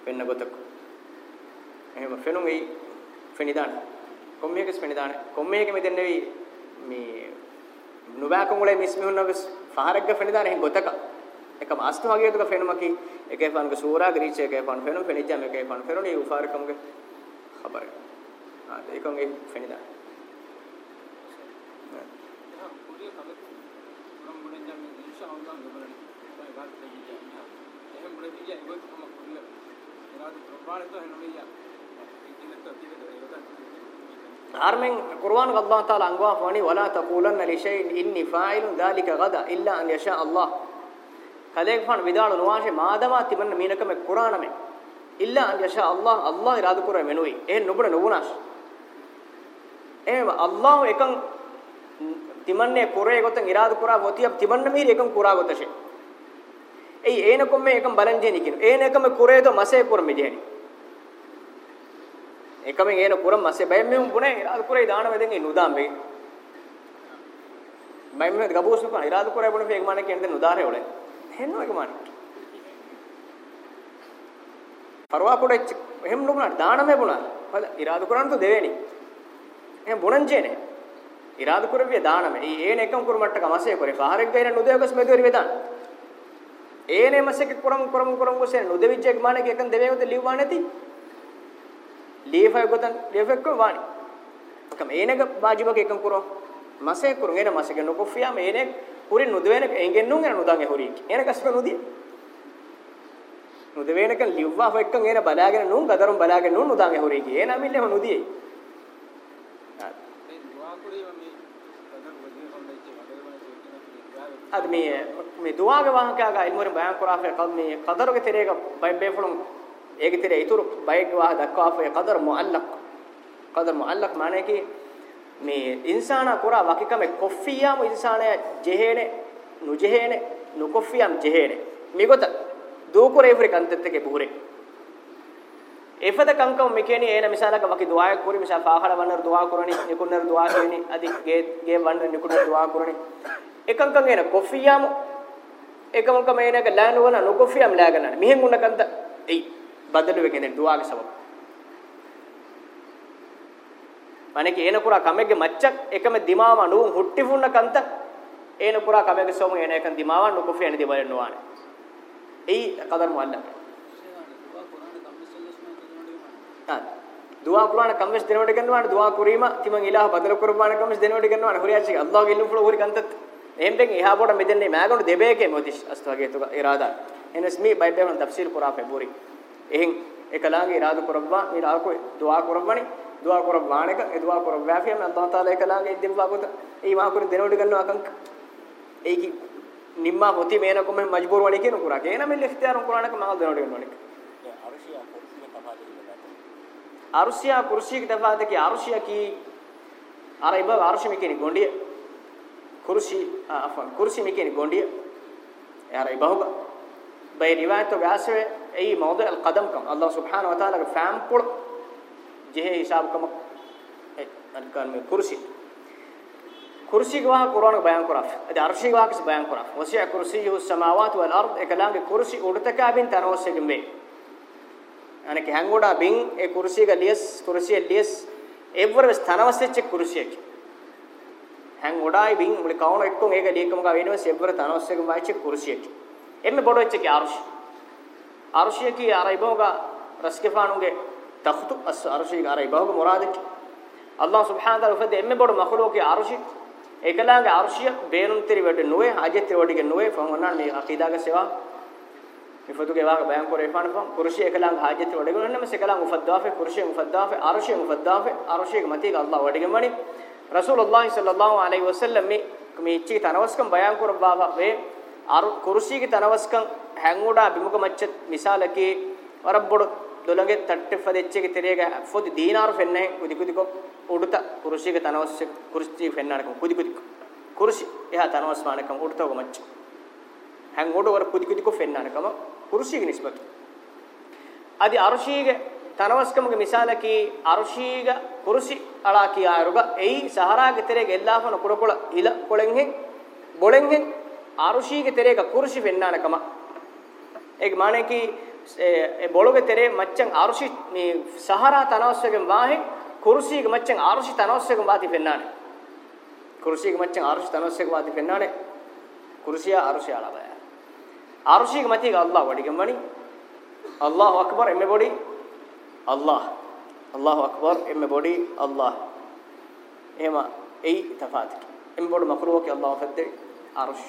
ෆෙන්න ගොතක එහෙම ෆෙන්නුම් එයි ෆෙනිදාන කොම් මේකස් ෆෙනිදාන කොම් මේක මෙතෙන් නෙවි මේ නුබාකම උලේ මිස් මිහුන්නවස් ෆහරක්ග ෆෙනිදාන එහෙන් ගොතක එක මාස්තු වගේ දුක ෆෙන්නුමකි එකේ ෆාන්ක සූරා ග්‍රීච් එකේ ෆාන් ෆෙන්නුම් ෆෙනිජා මේකේ ෆාන් ෆෙන්නුනේ උෆාරකමගේ خبر ආ ඒකෝගේ ෆෙනිදාන ආර්මෙන් කුර්ආන් අල්ලාහ් තාලා අංගවා ෆෝනි වලා තකූලන්න ලිෂයින් ඉන්නි ෆායිලුන් ذالික ගදා ඉල්ලා අන් යෂා අල්ලාහ් කලේක ෆෝන් විදාල නුවාෂේ මාදමා තිබන්න මීනකම කුර්ආනමෙන් ඉල්ලා අන් යෂා අල්ලාහ් අල්ලාහ් ඉරාද කුරේ මෙනුයි එහෙන් නුඹන නුවනාස් එහෙම අල්ලාහ් එකන් ತಿಮನ್ನೆ ಕುರೆ ಗೊತ್ತಂ ಇರಾದು ಕುರಾ ಹೋತಿಯ ತಿಮನ್ನ ಮೀರಿ ಏಕಂ ಕುರಾ ಗೊತ್ತಶೆ ಏಯ್ ಏನಕೊಮ್ಮೆ ಏಕಂ ಬಲಂಜೆ ನಿಕಿನು ಏನೇಕಮ್ಮೆ ಕುರೇದೋ ಮಸೆ ಕುರಂ ಮಿದಿಯನಿ ಏಕಮ್ಮೆ ಏನ ಕುರಂ ಮಸೆ ಬಯಮ್ಮೆಂ ಪುನೆ ಇರಾದು ಕುರೆ ದಾಣವೆದೆಂ ನುದಾಂಬೆ ಬಯಮ್ಮೆ ಗಬೂಸು ಕಣ ಇರಾದು ಕುರೆ ಬುನೆ ಫೇಗ್ ಮಾನೆ ಕೆಂದೆ ನುದಾರೆ ಒಳೆ ಹೆಣ್ಣು ಏಕ ಮಾನೆ ಪರ್ವಾ ಕೊಡೆ ಹೆಮ್ ನುಗುಣ ದಾಣಮೆ ಬುಣ ಇರಾದು ಕುರಾನ್ ತು ದೇವೇನಿ ಎ ಬುಣಂಜೇನೆ ඉරාදු කරවිය දානම ඒ ඒන එකම් කුරුමට්ටක මසේ කරේ පහරක් ගයින නුදේකස් මෙදුවරි වේදන් ඒනේ මසේක කුරම් කුරම් කුරම් කොසේ නුදෙවිච්ච එක මානේ එකන් දෙවේවත ලිව්වා නැති ලීෆය ගොතන් ලීෆෙක් කොවානි කම ඒනක වාජිබක එකම් කුරෝ මසේ කුරුන් එන මසේක නොකොෆියා මේනේ පුරි නුදවේන එංගෙන් නුන් එන නුදන් එහුරි ඒනකස් නුදී නුදවේනක ලිව්වා හොක්කන් එන බලාගෙන නුන් ගදරුම් බලාගෙන නුන් නුදන් එහුරි ඒනමිල්ලේ නුදී ආ අද මේ මේ දුවාගේ වාහකයාගේ ඉල්මරෙන් බයන් කරාෆේ කල් මේ කදරුගේ තිරේක බය බේෆලුන් ඒගේ තිරේ ඉතුරු බයගේ වාහ දක්වාෆේ කදර මුල්ලක් කදර මුල්ලක් মানে කි මේ ඉන්සානා කරා වකිකම කොෆියාම ඉන්සානය ජෙහෙනේ නුජෙහෙනේ නුකොෆියාම් ජෙහෙනේ මේගොත දූකරේ ෆ්‍රිකන්තෙත් එකේ බුහරේ efada kankam mekeni ena misalaga waki duaya kuri misal fahala wannar duaya kurani nikunnar duaya kurani adi ge ge wannar nikunnar duaya kurani ekankan ena kofiyam ekamka mena ka lanu wana no kofiyam lagana mihen unna kanta ei badalu wegen duaya sabab mane ke ena kura kamege machchak ekame dimama nu hutti funna kanta ena kura kamege somu ena ekan dimama no kofiyani dibalnu wana ei qadar muallaq දුවා පුරාණ කම්මස් දෙනවට ගන්නවාන දුවා කුරීම තිමන් ඉලාහ බදල කුරපාණ කම්මස් දෙනවට ගන්නවාන හොරියාචි අල්ලාහගේ ඉල්ලුම් ෆුල හොරි කන්තත් එහෙන් බෙන් එහා බොඩ මෙදෙන්නේ මෑගොන දෙබේකේ මොතිස් අස්තවගේ තුක ඉරාදා එනස්මි Bible වල තෆ්සීර් කුරා ෆෙබුරි එහෙන් එකලාගේ ඉරාදු කුරබ්වා මේ රාකෝ දුවා කුරබ්වනි දුවා කුරබ්වාණක ඒ දුවා කුරබ්වාෆියම අල්ලාහ තාලා එකලාගේ ඉදින් වාගොත ඒ මා කුරු දෙනවට ගන්නවා කංක ඒකි නිම්මා හොති මේනකොම මජ්බූර් වණි කියන කුරා කේන මෙල් ඉස්තියාරුන් කුරාණක මහල් දෙනවට ගන්නවනේ අරුසියා කුර්සියක තබා දෙකේ අරුසියා කී අර ඉබ අරුසි මිකේනි ගොණ්ඩිය කුර්සි අෆන් කුර්සි මිකේනි ගොණ්ඩිය යාර ඉබහුග බයි රිවායත ව්‍යාසවේ ඒ මෞද අල් කදම් කම් අල්ලාහ් සුබ්හානහු වතාලාගේ ෆෑම් කුල් ජෙහි හිසාබ් කම අන්කන් මේ කුර්සි කුර්සි ගවා කුරාන බයන් කරා අද අරුසි ගවා කිස් බයන් කරා වසිය කුර්සියු සමාවාත් වල් අර්ධ එකලාගේ කුර්සි උඩතකා බින් තනෝසෙගම් වේ අනේ කැංගොඩා බින් ඒ කුර්සියක ලියස් කුර්සිය ලියස් එවර ස්ථනවසෙච්ච කුර්සියක හැංගොඩායි බින් මුල කවුන එක්කෝ ඒක ලියකම ගා වෙනවස් එවර තනවසෙකම වාච්ච කුර්සියක එම්ම බොඩොච්ච කී අරුෂ අරුෂිය කී අරයිබෝගා රස්කෙෆානුගේ තඛතු අස් අරුෂිය අරයිබෝගා මුරාදක අල්ලාහ් සුබ්හානහු තාලා උපදෙ එම්ම බොඩ මඛලෝකේ අරුෂිය එකලාගේ අරුෂිය බේරුන්තරි වැඩ නොවේ අජිත්‍රි වැඩගේ නොවේ ෆොන් වන්නා මේ අකීදාගේ සේවා mifatuge waaga bayan kore ifan fam kurshi ekalang hajati odegon nam sekalang mufaddafe kurshi mufaddafe arshi mufaddafe arshi matiga allah odegon mani rasulullah sallallahu alaihi wasallam me mechi tanawaskan bayan kore baba ve kurshi ki tanawaskan hanguda bimuka machat misalaki warabbodu dolage tattefade echche ki terega fod dinar fenne kudikudiko uduta kurshi ki tanawaskan kurshi fennanakam kudikudiko kurshi eha tanawasmanakam uduta go machat hangodu war kudikudiko fennanakam කුර්සියගේ නිස්බත අදි අර්ශීගේ තනවස්කමගේ මිසාලකි අර්ශීගේ කුර්සි අලා කියාරුග එයි සහරාගේ තෙරේගේ එල්ලාහන කුරකොල ඉල කොලෙන් හෙන් බොලෙන් හෙන් අර්ශීගේ තෙරේක කුර්සි වෙන්නානකම ඒක মানে කි ඒ බොලොගේ තෙරේ මච්චන් අර්ශි මේ සහරා තනවස්කගෙන් වාහෙන් කුර්සියගේ මච්චන් අර්ශි තනවස්කගෙන් වාති වෙන්නානේ කුර්සියගේ මච්චන් අර්ශි තනවස්කගෙන් වාති වෙන්නානේ කුර්සිය අර්ශය අලාබය අරුෂික මතීග අල්ලාහ් වඩිගම් වනි අල්ලාහ් අක්බර් එමෙ බොඩි අල්ලාහ් අල්ලාහ් අක්බර් එමෙ බොඩි අල්ලාහ් එහෙම එයි තෆාත් එමෙ බොඩි මක්රුවක අල්ලාහ් ෆද්දේ අරුෂ්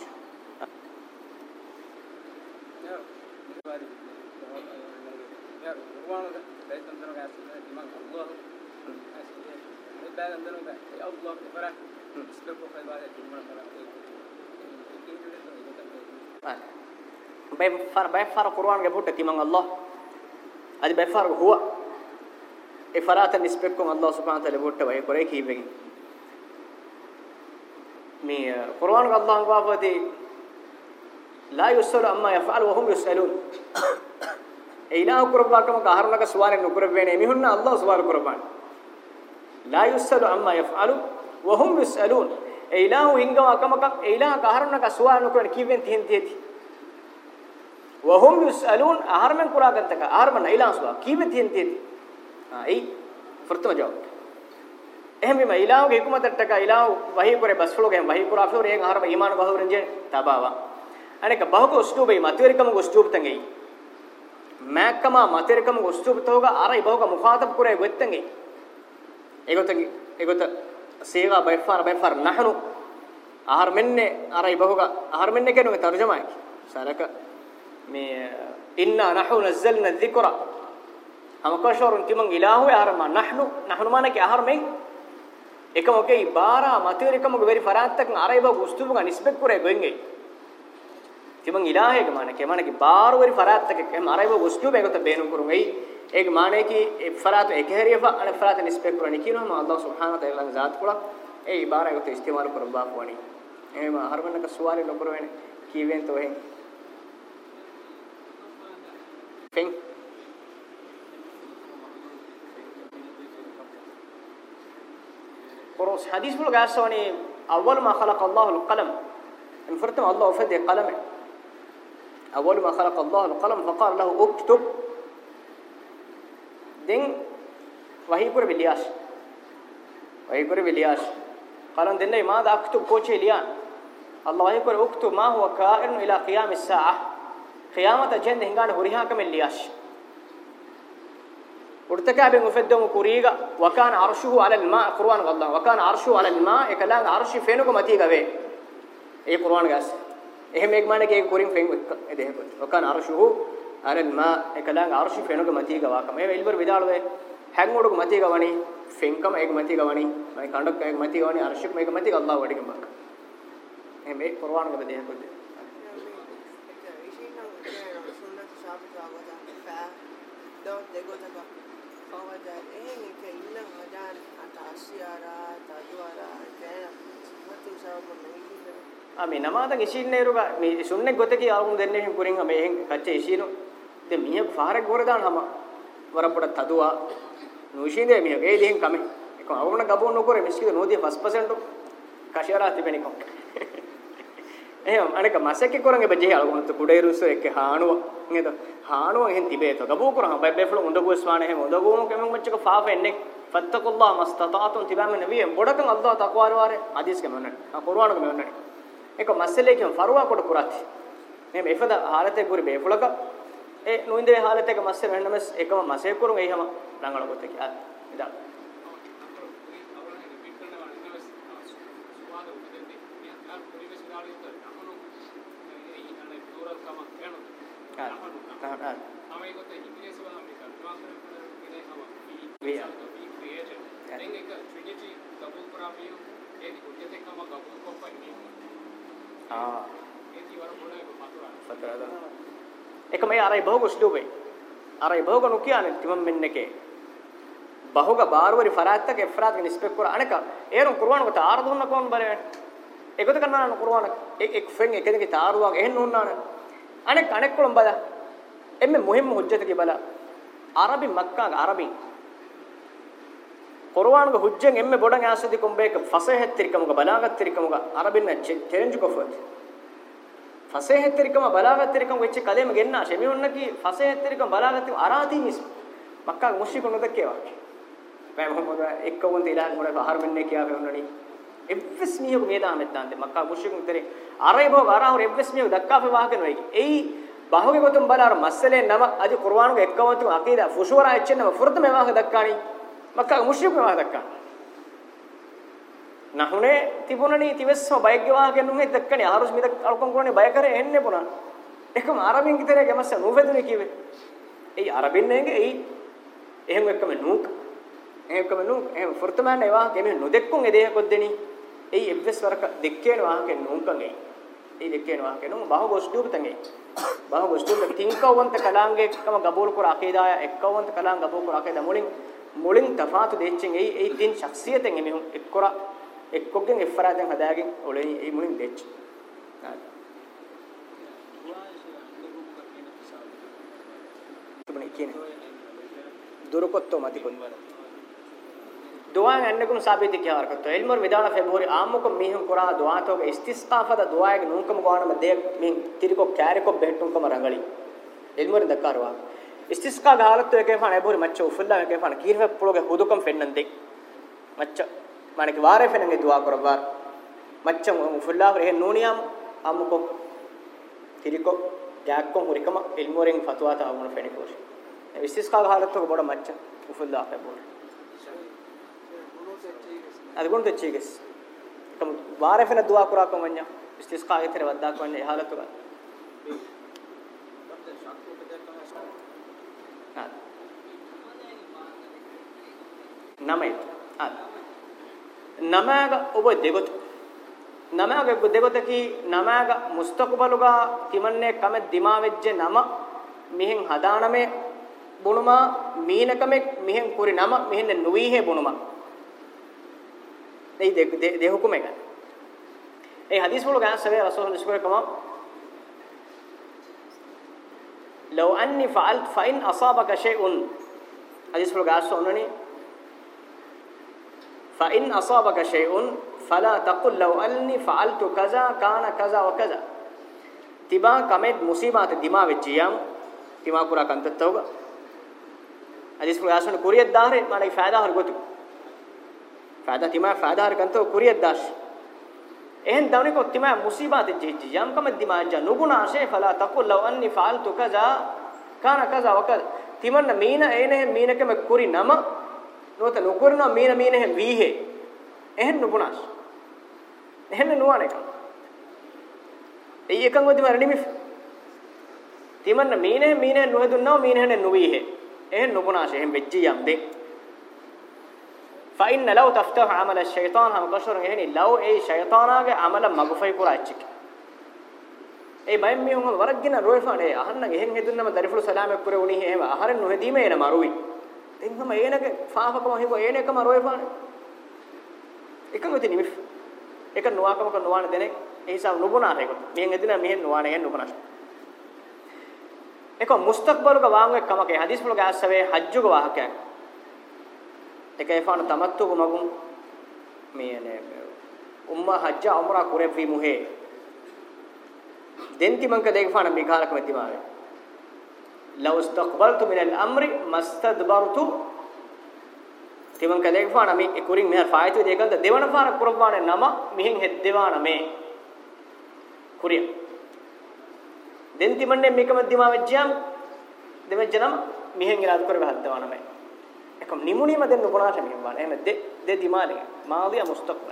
Right. baifar baifar qur'an ge butte timang allah adi baifar huwa e farata nisbek kon allah subhanahu wa ta'ala butte wai kore ki begi mi eh, qur'an ge allah wa fati la yusalu amma yaf'al wa hum yusalun eilahu qurba kam ka harlaga suware nukurbeene mi hunna allah subhanahu qurban la yusalu amma yaf'alu wa hum yusalun eilahu hinga kamakak eilahu ka harnaga suware nukuran kiwen tihen tieti وهم يسالون اهرمن كلا كنتك اهرمن ايلان سوا كيبه تين تين اي فرتم جواب එහෙම මේ ඊලාව ගේ හුකුමතට ක ඊලාව වහී කරේ bus follow ගෙන් වහී කරා ෆලෝ රේන් අහරම ඊමාන බහවරෙන් ජේ තබාවා අනේක බහක උස්තුබේ මතරිකම උස්තුබ තංගේ මෑක්කම මතරිකම උස්තුබ තෝග අර ඉබෝග මුඛාතබ කරේ වෙත්තංගේ ඒගොතගේ ඒගොත සේවා බයිෆාර බයිෆාර නහනු අහරමන්නේ අර ඉබෝග අහරමන්නේ කෙනුගේ තර්ජමයි සරක මේ ඉන්නා නහු නස්සල්න ධිකරා අමකෂෝරුන් කිමං ඉලාහු යාරම නහනු නහනු මානකේ ආහර්මෙන් එකමගේ ඉබාරා මතෙර එකමගේ වෙරි ෆරාත්තකන් අරයිබ ගුස්තුබුග නිස්බෙක් කරේ ගොෙන්ගේ කිමං ඉලාහේක මානකේ මානකේ බාර වෙරි ෆරාත්තක එම් අරයිබ ගුස්තුබ එකත බේනු කරුන්ගේ ඒක මානකේ ඒ ෆරාත් එකහෙරියව අන ෆරාත් නිස්බෙක් කරණි කියනවා අල්ලාහ් සුබ්හානහු තයාලා ذات කුලා ඒ ඉබාරා එකත ඉස්තිමාරු කරබා කොණි එහෙම අරමන්නක සුවාලේ නොකර වෙන කීවෙන් තෝහෙන් فين قروس حديث بل قاسوني أول ما خلق الله القلم انفرتم الله فدي قلمه أول ما خلق الله القلم فقال له اكتب دين وهي كور بلياس وهي كور بلياس قالوا دين ماذا اكتب كوتشي ليان الله يقول اكتب ما هو كائن إلى قيام الساعة ಖಿಯಾಮತ ಜೆನ್ ಹಿಂಗಾನ ಹುರಿಹಾಕಮೆ ಲಿಯಾಶ್ ارتكب مفدم كوريغا وكان عرشه على الماء قران غلط وكان عرشه على الماء اكلان عرش فينكم متيغا وي اي قران غاس එහෙම එක් මානේ කේ කුරින් ෆෙන් දෙහෙක وكان عرشه على الماء اكلان عرش فينكم متيغا واكم اي වෙල්බර් විදාලුවේ හැංගොඩුක මතීගා වණි ෆෙන්කම එක මතීගා වණි මයි කණ්ඩක් එක මතීගා වණි අර්ශක් මේක මතීගා අල්ලාහ් වඩිකම එහෙම ඒ කුර්ආන් ගබ දෙහෙක දෙහෙක මෙනමාතන් ඉසින්නේරුග මේ සුන්නෙක් ගොතකී ආවුන් දෙන්නේ හිම් කුරින් මේ හෙන් කච්චේ ඉසිනු දෙ මිහ ෆාරක් ගොරදාන හම වරපඩ තදුවා නුෂින්දේ මිහ ගේ දෙහෙන් කමෙ එක අවුණ ගබෝ නොකර මිස්කිද නෝදිය 5% කෂයරා තිබෙනි කො එහෙම අනක මසෙක් කොරන් එබජේ අලුන් තු කුඩේ රුසෝ එක හානුව නේද හානුව එහෙන් තිබේත ගබෝ කරන් බබ්බේ ෆල උඳගොස් වානේ හැම උඳගෝම කැමෙන් මච්චක ෆාෆෙන්නේ فاتقوا الله ما استطعتم تبام النبي بڑکن اللہ تقوا وارے حدیث کے منن قران کے منن ایک مسئلے کے فروا کوڑ کرات میں بےفدا حالت گوری بے پھلک اے نویندے حالت کے مسئلے ہن مس ایکم مسئلے کروں اے ہم لنگڑ کو تے کیا Yeah. fotografía que discutiese como que un compañero. ආ එක මේ අරයි බහුග ස්ලූබේ අරයි බහුග නොකියන්නේ තිමම් මෙන්නකේ බහුග බාරවරි ෆරාත්තක ඉෆ්රාත් ගෙන ස්පෙක් කර අනක ඒරුම් කුර්ආන කොට ආර දුන්න කොන් බලේ එකද කරනවා කුර්ආන එක් ෆෙන් එකදගේ තාරුවක් එහෙන් උන්නාන අනක අනක කොළඹ බලා එමෙ මුහිම් මුජ්ජතකේ බලා අරබි මක්කා අරබි ಕುರ್ಆನ್ಗೆ ಹುಜ್ಜೆಂ ಎಮ್ಮೆ ಬೊಡಂ ಆಸದಿ ಕೊಂಬೇಕ ಫಸಹೆತ್ತರಿಕಮುಗ ಬಲಾಗತ್ತರಿಕಮುಗ ಅರಬಿನ್ನ ಚೆರೆಂಜ್ ಕೊಫತ್ ಫಸಹೆತ್ತರಿಕಮ ಬಲಾಗತ್ತರಿಕಮ ವೆಚ್ಚ ಕಲೆಮ ಗೆನ್ನ ಶೆಮಿಯುನ್ನಕಿ ಫಸಹೆತ್ತರಿಕಮ ಬಲಾಗತ್ತರಿಕಮ ಅರಾತಿ ಮಿಸ್ ಮಕ್ಕಾ ಮುಶ್ರಿಕನ ದಕ್ಕೇವಾ ಮೈ ಮೊಹಮ್ಮದ ಎಕ್ಕವಂತ ಇಲಾಹ ಮೊಡ ಫಹರ್ ಮಿನ್ನೆ ಕಿಯಾವೆ ಉನ್ನನಿ ಎವ್ವೆಸ್ ಮಿಯುಗ ಮೇದಾಮೆತ್ತಾಂತೆ ಮಕ್ಕಾ ಮುಶ್ರಿಕನ ತೆರೆ ಅರೈಬೋ ಅರಾಹುರ ಎವ್ವೆಸ್ ಮಿಯುಗ ದಕ್ಕಾಫೆ ವಾಹಕನೋಯಿಗೆ ಏಯ್ ಬಹುಗೆ ಗೊತ್ತುಂ ಬಲಾರ ಮಸ್ಸಲೆ ನಮ ಅದಿ ಕುರ್ಆನ್ಗೆ ಎಕ್ಕವಂತ ಅಕೀದಾ ಫುಶುವರಾ ಹೆಚ್ಚೆನ್ನ ಫುರ್ದ ಮೆವಾಹ ದಕ್ಕಾಣಿ මක්කාගේ මුෂ්රිකු මාදක්කා නහුනේ තිබුණනේ තිවෙස්සම බයග්ගේ වාහකෙන් නුනේ දක්කනේ ආරුස් මිද අලකම් කරන්නේ බය කරේ එන්නේ පුනා එකම අරබින් ගිතරේ ගමස්ස නූවැදුනේ කියවේ ඒ අරබින් නේගේ ඒ එහෙම එකම නූක් එහෙම එකම නූක් එහෙම වර්තමාන ඒ වාහකෙ මේ නොදෙක්කුන් ඒ දෙයකොත් දෙනි ඒ එව්ස් වරක දෙක්කේන වාහකෙන් නූකන් ඒ ඒ දෙක්කේන වාහකෙන් නූ බහ ගොස්තුප තංගේ බහ ගොස්තුප තින්කවන්ත කලාංගේ එකම ගබෝල් කර අකේදාය එක්කවන්ත කලාං ගබෝල් කර අකේදා මුලින් මුලින් තෆාතු දෙච්චෙන් ඒ ඒ දින් ශක්සියතෙන් එමිහුන් එක්කොර එක්කොගෙන් එෆරාදෙන් හදාගෙන ඔලේ ඒ මුලින් දෙච්ච තුමනේ කියන්නේ දුරකොත්තු මතිකොත් දුවාන් අන්නකුන් සාබිත කියාර කත්ත එල්මර් විදාන ෆෙබ්‍රුවරි ආම්මක මීහුන් කරා දුආතෝග ඉස්තිස්කාෆද දුආයගේ නූකම ගානම දෙයක් මින් තිරිකො කෑරිකො බෙට්ටුම්කම රංගලි එල්මර් දක්කාරවා istisqa ga halattu eke fana ebori macha ufulla eke fana kirfe puloge hudukam fennante macha manake ware fenange dua korwar macha ufulla re he nuniyam amuko tiriko yakkom hurikama ilmoren fatwa ta amuna fenikori istisqa ga halattu boda macha ufulla ebor adgun te chiges kam ware fena dua korakam anya istisqa ge tere wadda ko ne halattu ga නමයි අද නමාග ඔබ දෙගොත නමාග දෙගොත කි නමාග මුස්තකබලුගා තිමන්නේ කම දිමාවෙජ්ජ නම මිහෙන් හදානමේ බොනුමා මීනකමෙක් මිහෙන් කුරි නම මිහෙන් නුවීහෙ බොනුමා දෙයි දෙ දෙ හුකුම එක ඒ හදීස් වල ගාන සවේ රසූල් නිස්කර කම لو اني فعلت فان اصابك شيء حديث වල ගාස ඔන්නනේ فإن أصابك شيء فلا تقل لو أني فعلت كذا كان كذا وكذا تبا كمد مصيبات دماغ وچيام تما كورا كنت توغا حديث کو یاسن کوریت دار معنی فائدہ ہر گوتو فائدہ تما فائدہ ہر کنتو کوریت داش එහෙන් දවනේ කො තිමා මුසීබාත ජීජ් යම් කම දිමාජ නුගුණ ආශේ فلا تقل لو اني فعلت كذا كان كذا وكذا තිමන්න මීන එනේ මීනකම කුරි නම නොත නොකරන මීන මීන හැ වීහෙ එහෙන් නුපුනස් එහෙන් නුවානක ඒ එකන් වදි මරණි මි තිමන්න මීන හැ මීන නොහදුන්නව මීන හැ නුවීහෙ එහෙන් නුපුනස් එහෙන් වෙච්චි යම් දෙ فإن لو تفتح عمل الشيطان هم قشر يعني لو أي شيطاناගේ عمل මගුෆයි කුරා ඇච්චිකේ ඒ බයෙන් මේ හොම වරක් ගෙන රොයිෆානේ අහන්න ගෙහෙන් හෙදුන්නම දරිෆුළු සලාමෙක් පුරේ උණි එහෙම අහරන් නොහෙදීම එන මරුවි den hama enage faafa kama hingo ene kama royfane එකම ඉතින් නිමි එක නොවාකමක නොවන දෙනෙක් ඒ හිසාව නුබුනා රේක මෙහෙන් එදින මෙහෙන් නොවන යන්න උපනස් එක මුස්තක්බරුක වාංගෙක් කමකේ හදිස් වල ගාස්සවේ හජ්ජුක වාහකයක් එක එෆාන තමත්තු කුමගුම් මේනේ උම්මා හජ්ජ අම්රා කුරේ ෆී මුහේ දෙන්ති මංක දෙගෆාන මිගාලක මෙතිමාවේ لو استقبلت من الامر ما استدبرت තිමන් කලේක පාන මේ එකුරින් මෙහර ෆායිතු දෙකන්ද දෙවන පාන කුරපාන නම මිහින් හෙද්දේවාන මේ කුරිය දෙන් තිමන්නේ මේකම දිමා වෙච්චියම් දෙමෙච්චනම් මිහින් ඉරාත් කර බහද්දවාන මේ එකම් නිමුණීම දෙන්න කොනාට මිහින් වාන එහෙම දෙ දෙ දිමාලේ මාදිය මුස්තක්බල්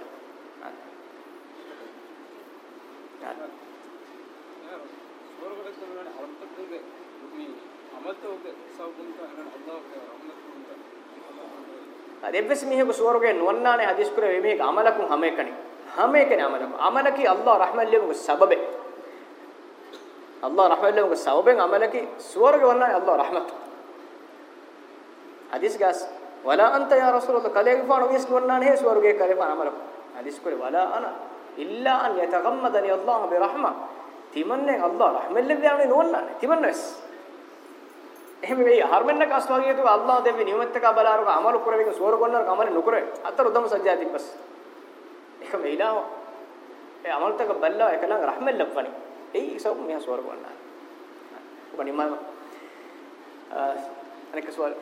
නෑ නෑ عملته سوف انت الله عملته දෙවස් මිහෙක සුවරගෙන් නොන්නානේ හදිස් කරේ මේක අමලකුන් හැම එකනේ හැම එකනේ අමලක අමලකි අල්ලාහ රහමල්ලියුගේ සබබේ අල්ලාහ රහමල්ලියුගේ සබබෙන් අමලකි සුවරගෙ වන්නානේ අල්ලාහ රහමත හදිස් ගස් වලා අන්ත යා රසූලුල්ලාහ කලේගේ ෆාන විස් නොන්නානේ සුවරගෙ කලේ ෆාන අමලක හදිස් කරේ වලා අන ඉල්ලා අන් යතගම්මදනි අල්ලාහ බිරහමා තිමන්නේ අල්ලාහ රහමල්ලිය වන්නේ නොන්නානේ තිමන්නේස් එහෙම මේ හර්මෙන්නක අස්වාගියතු අල්ලාහ් දෙවි නියමත් එක බලාරක අමල කුරවෙක සෝර ගොන්නර කමල නුකර අතර උදම සජ්ජාතිපස් එක මේලා ඒ අමලතක බල්ලා එකලන් රහමෙන් ලබ්වනි ඒ ඉසෝ මෙහා සෝර ගොන්නා ඔබ නිමම අනක සුවල්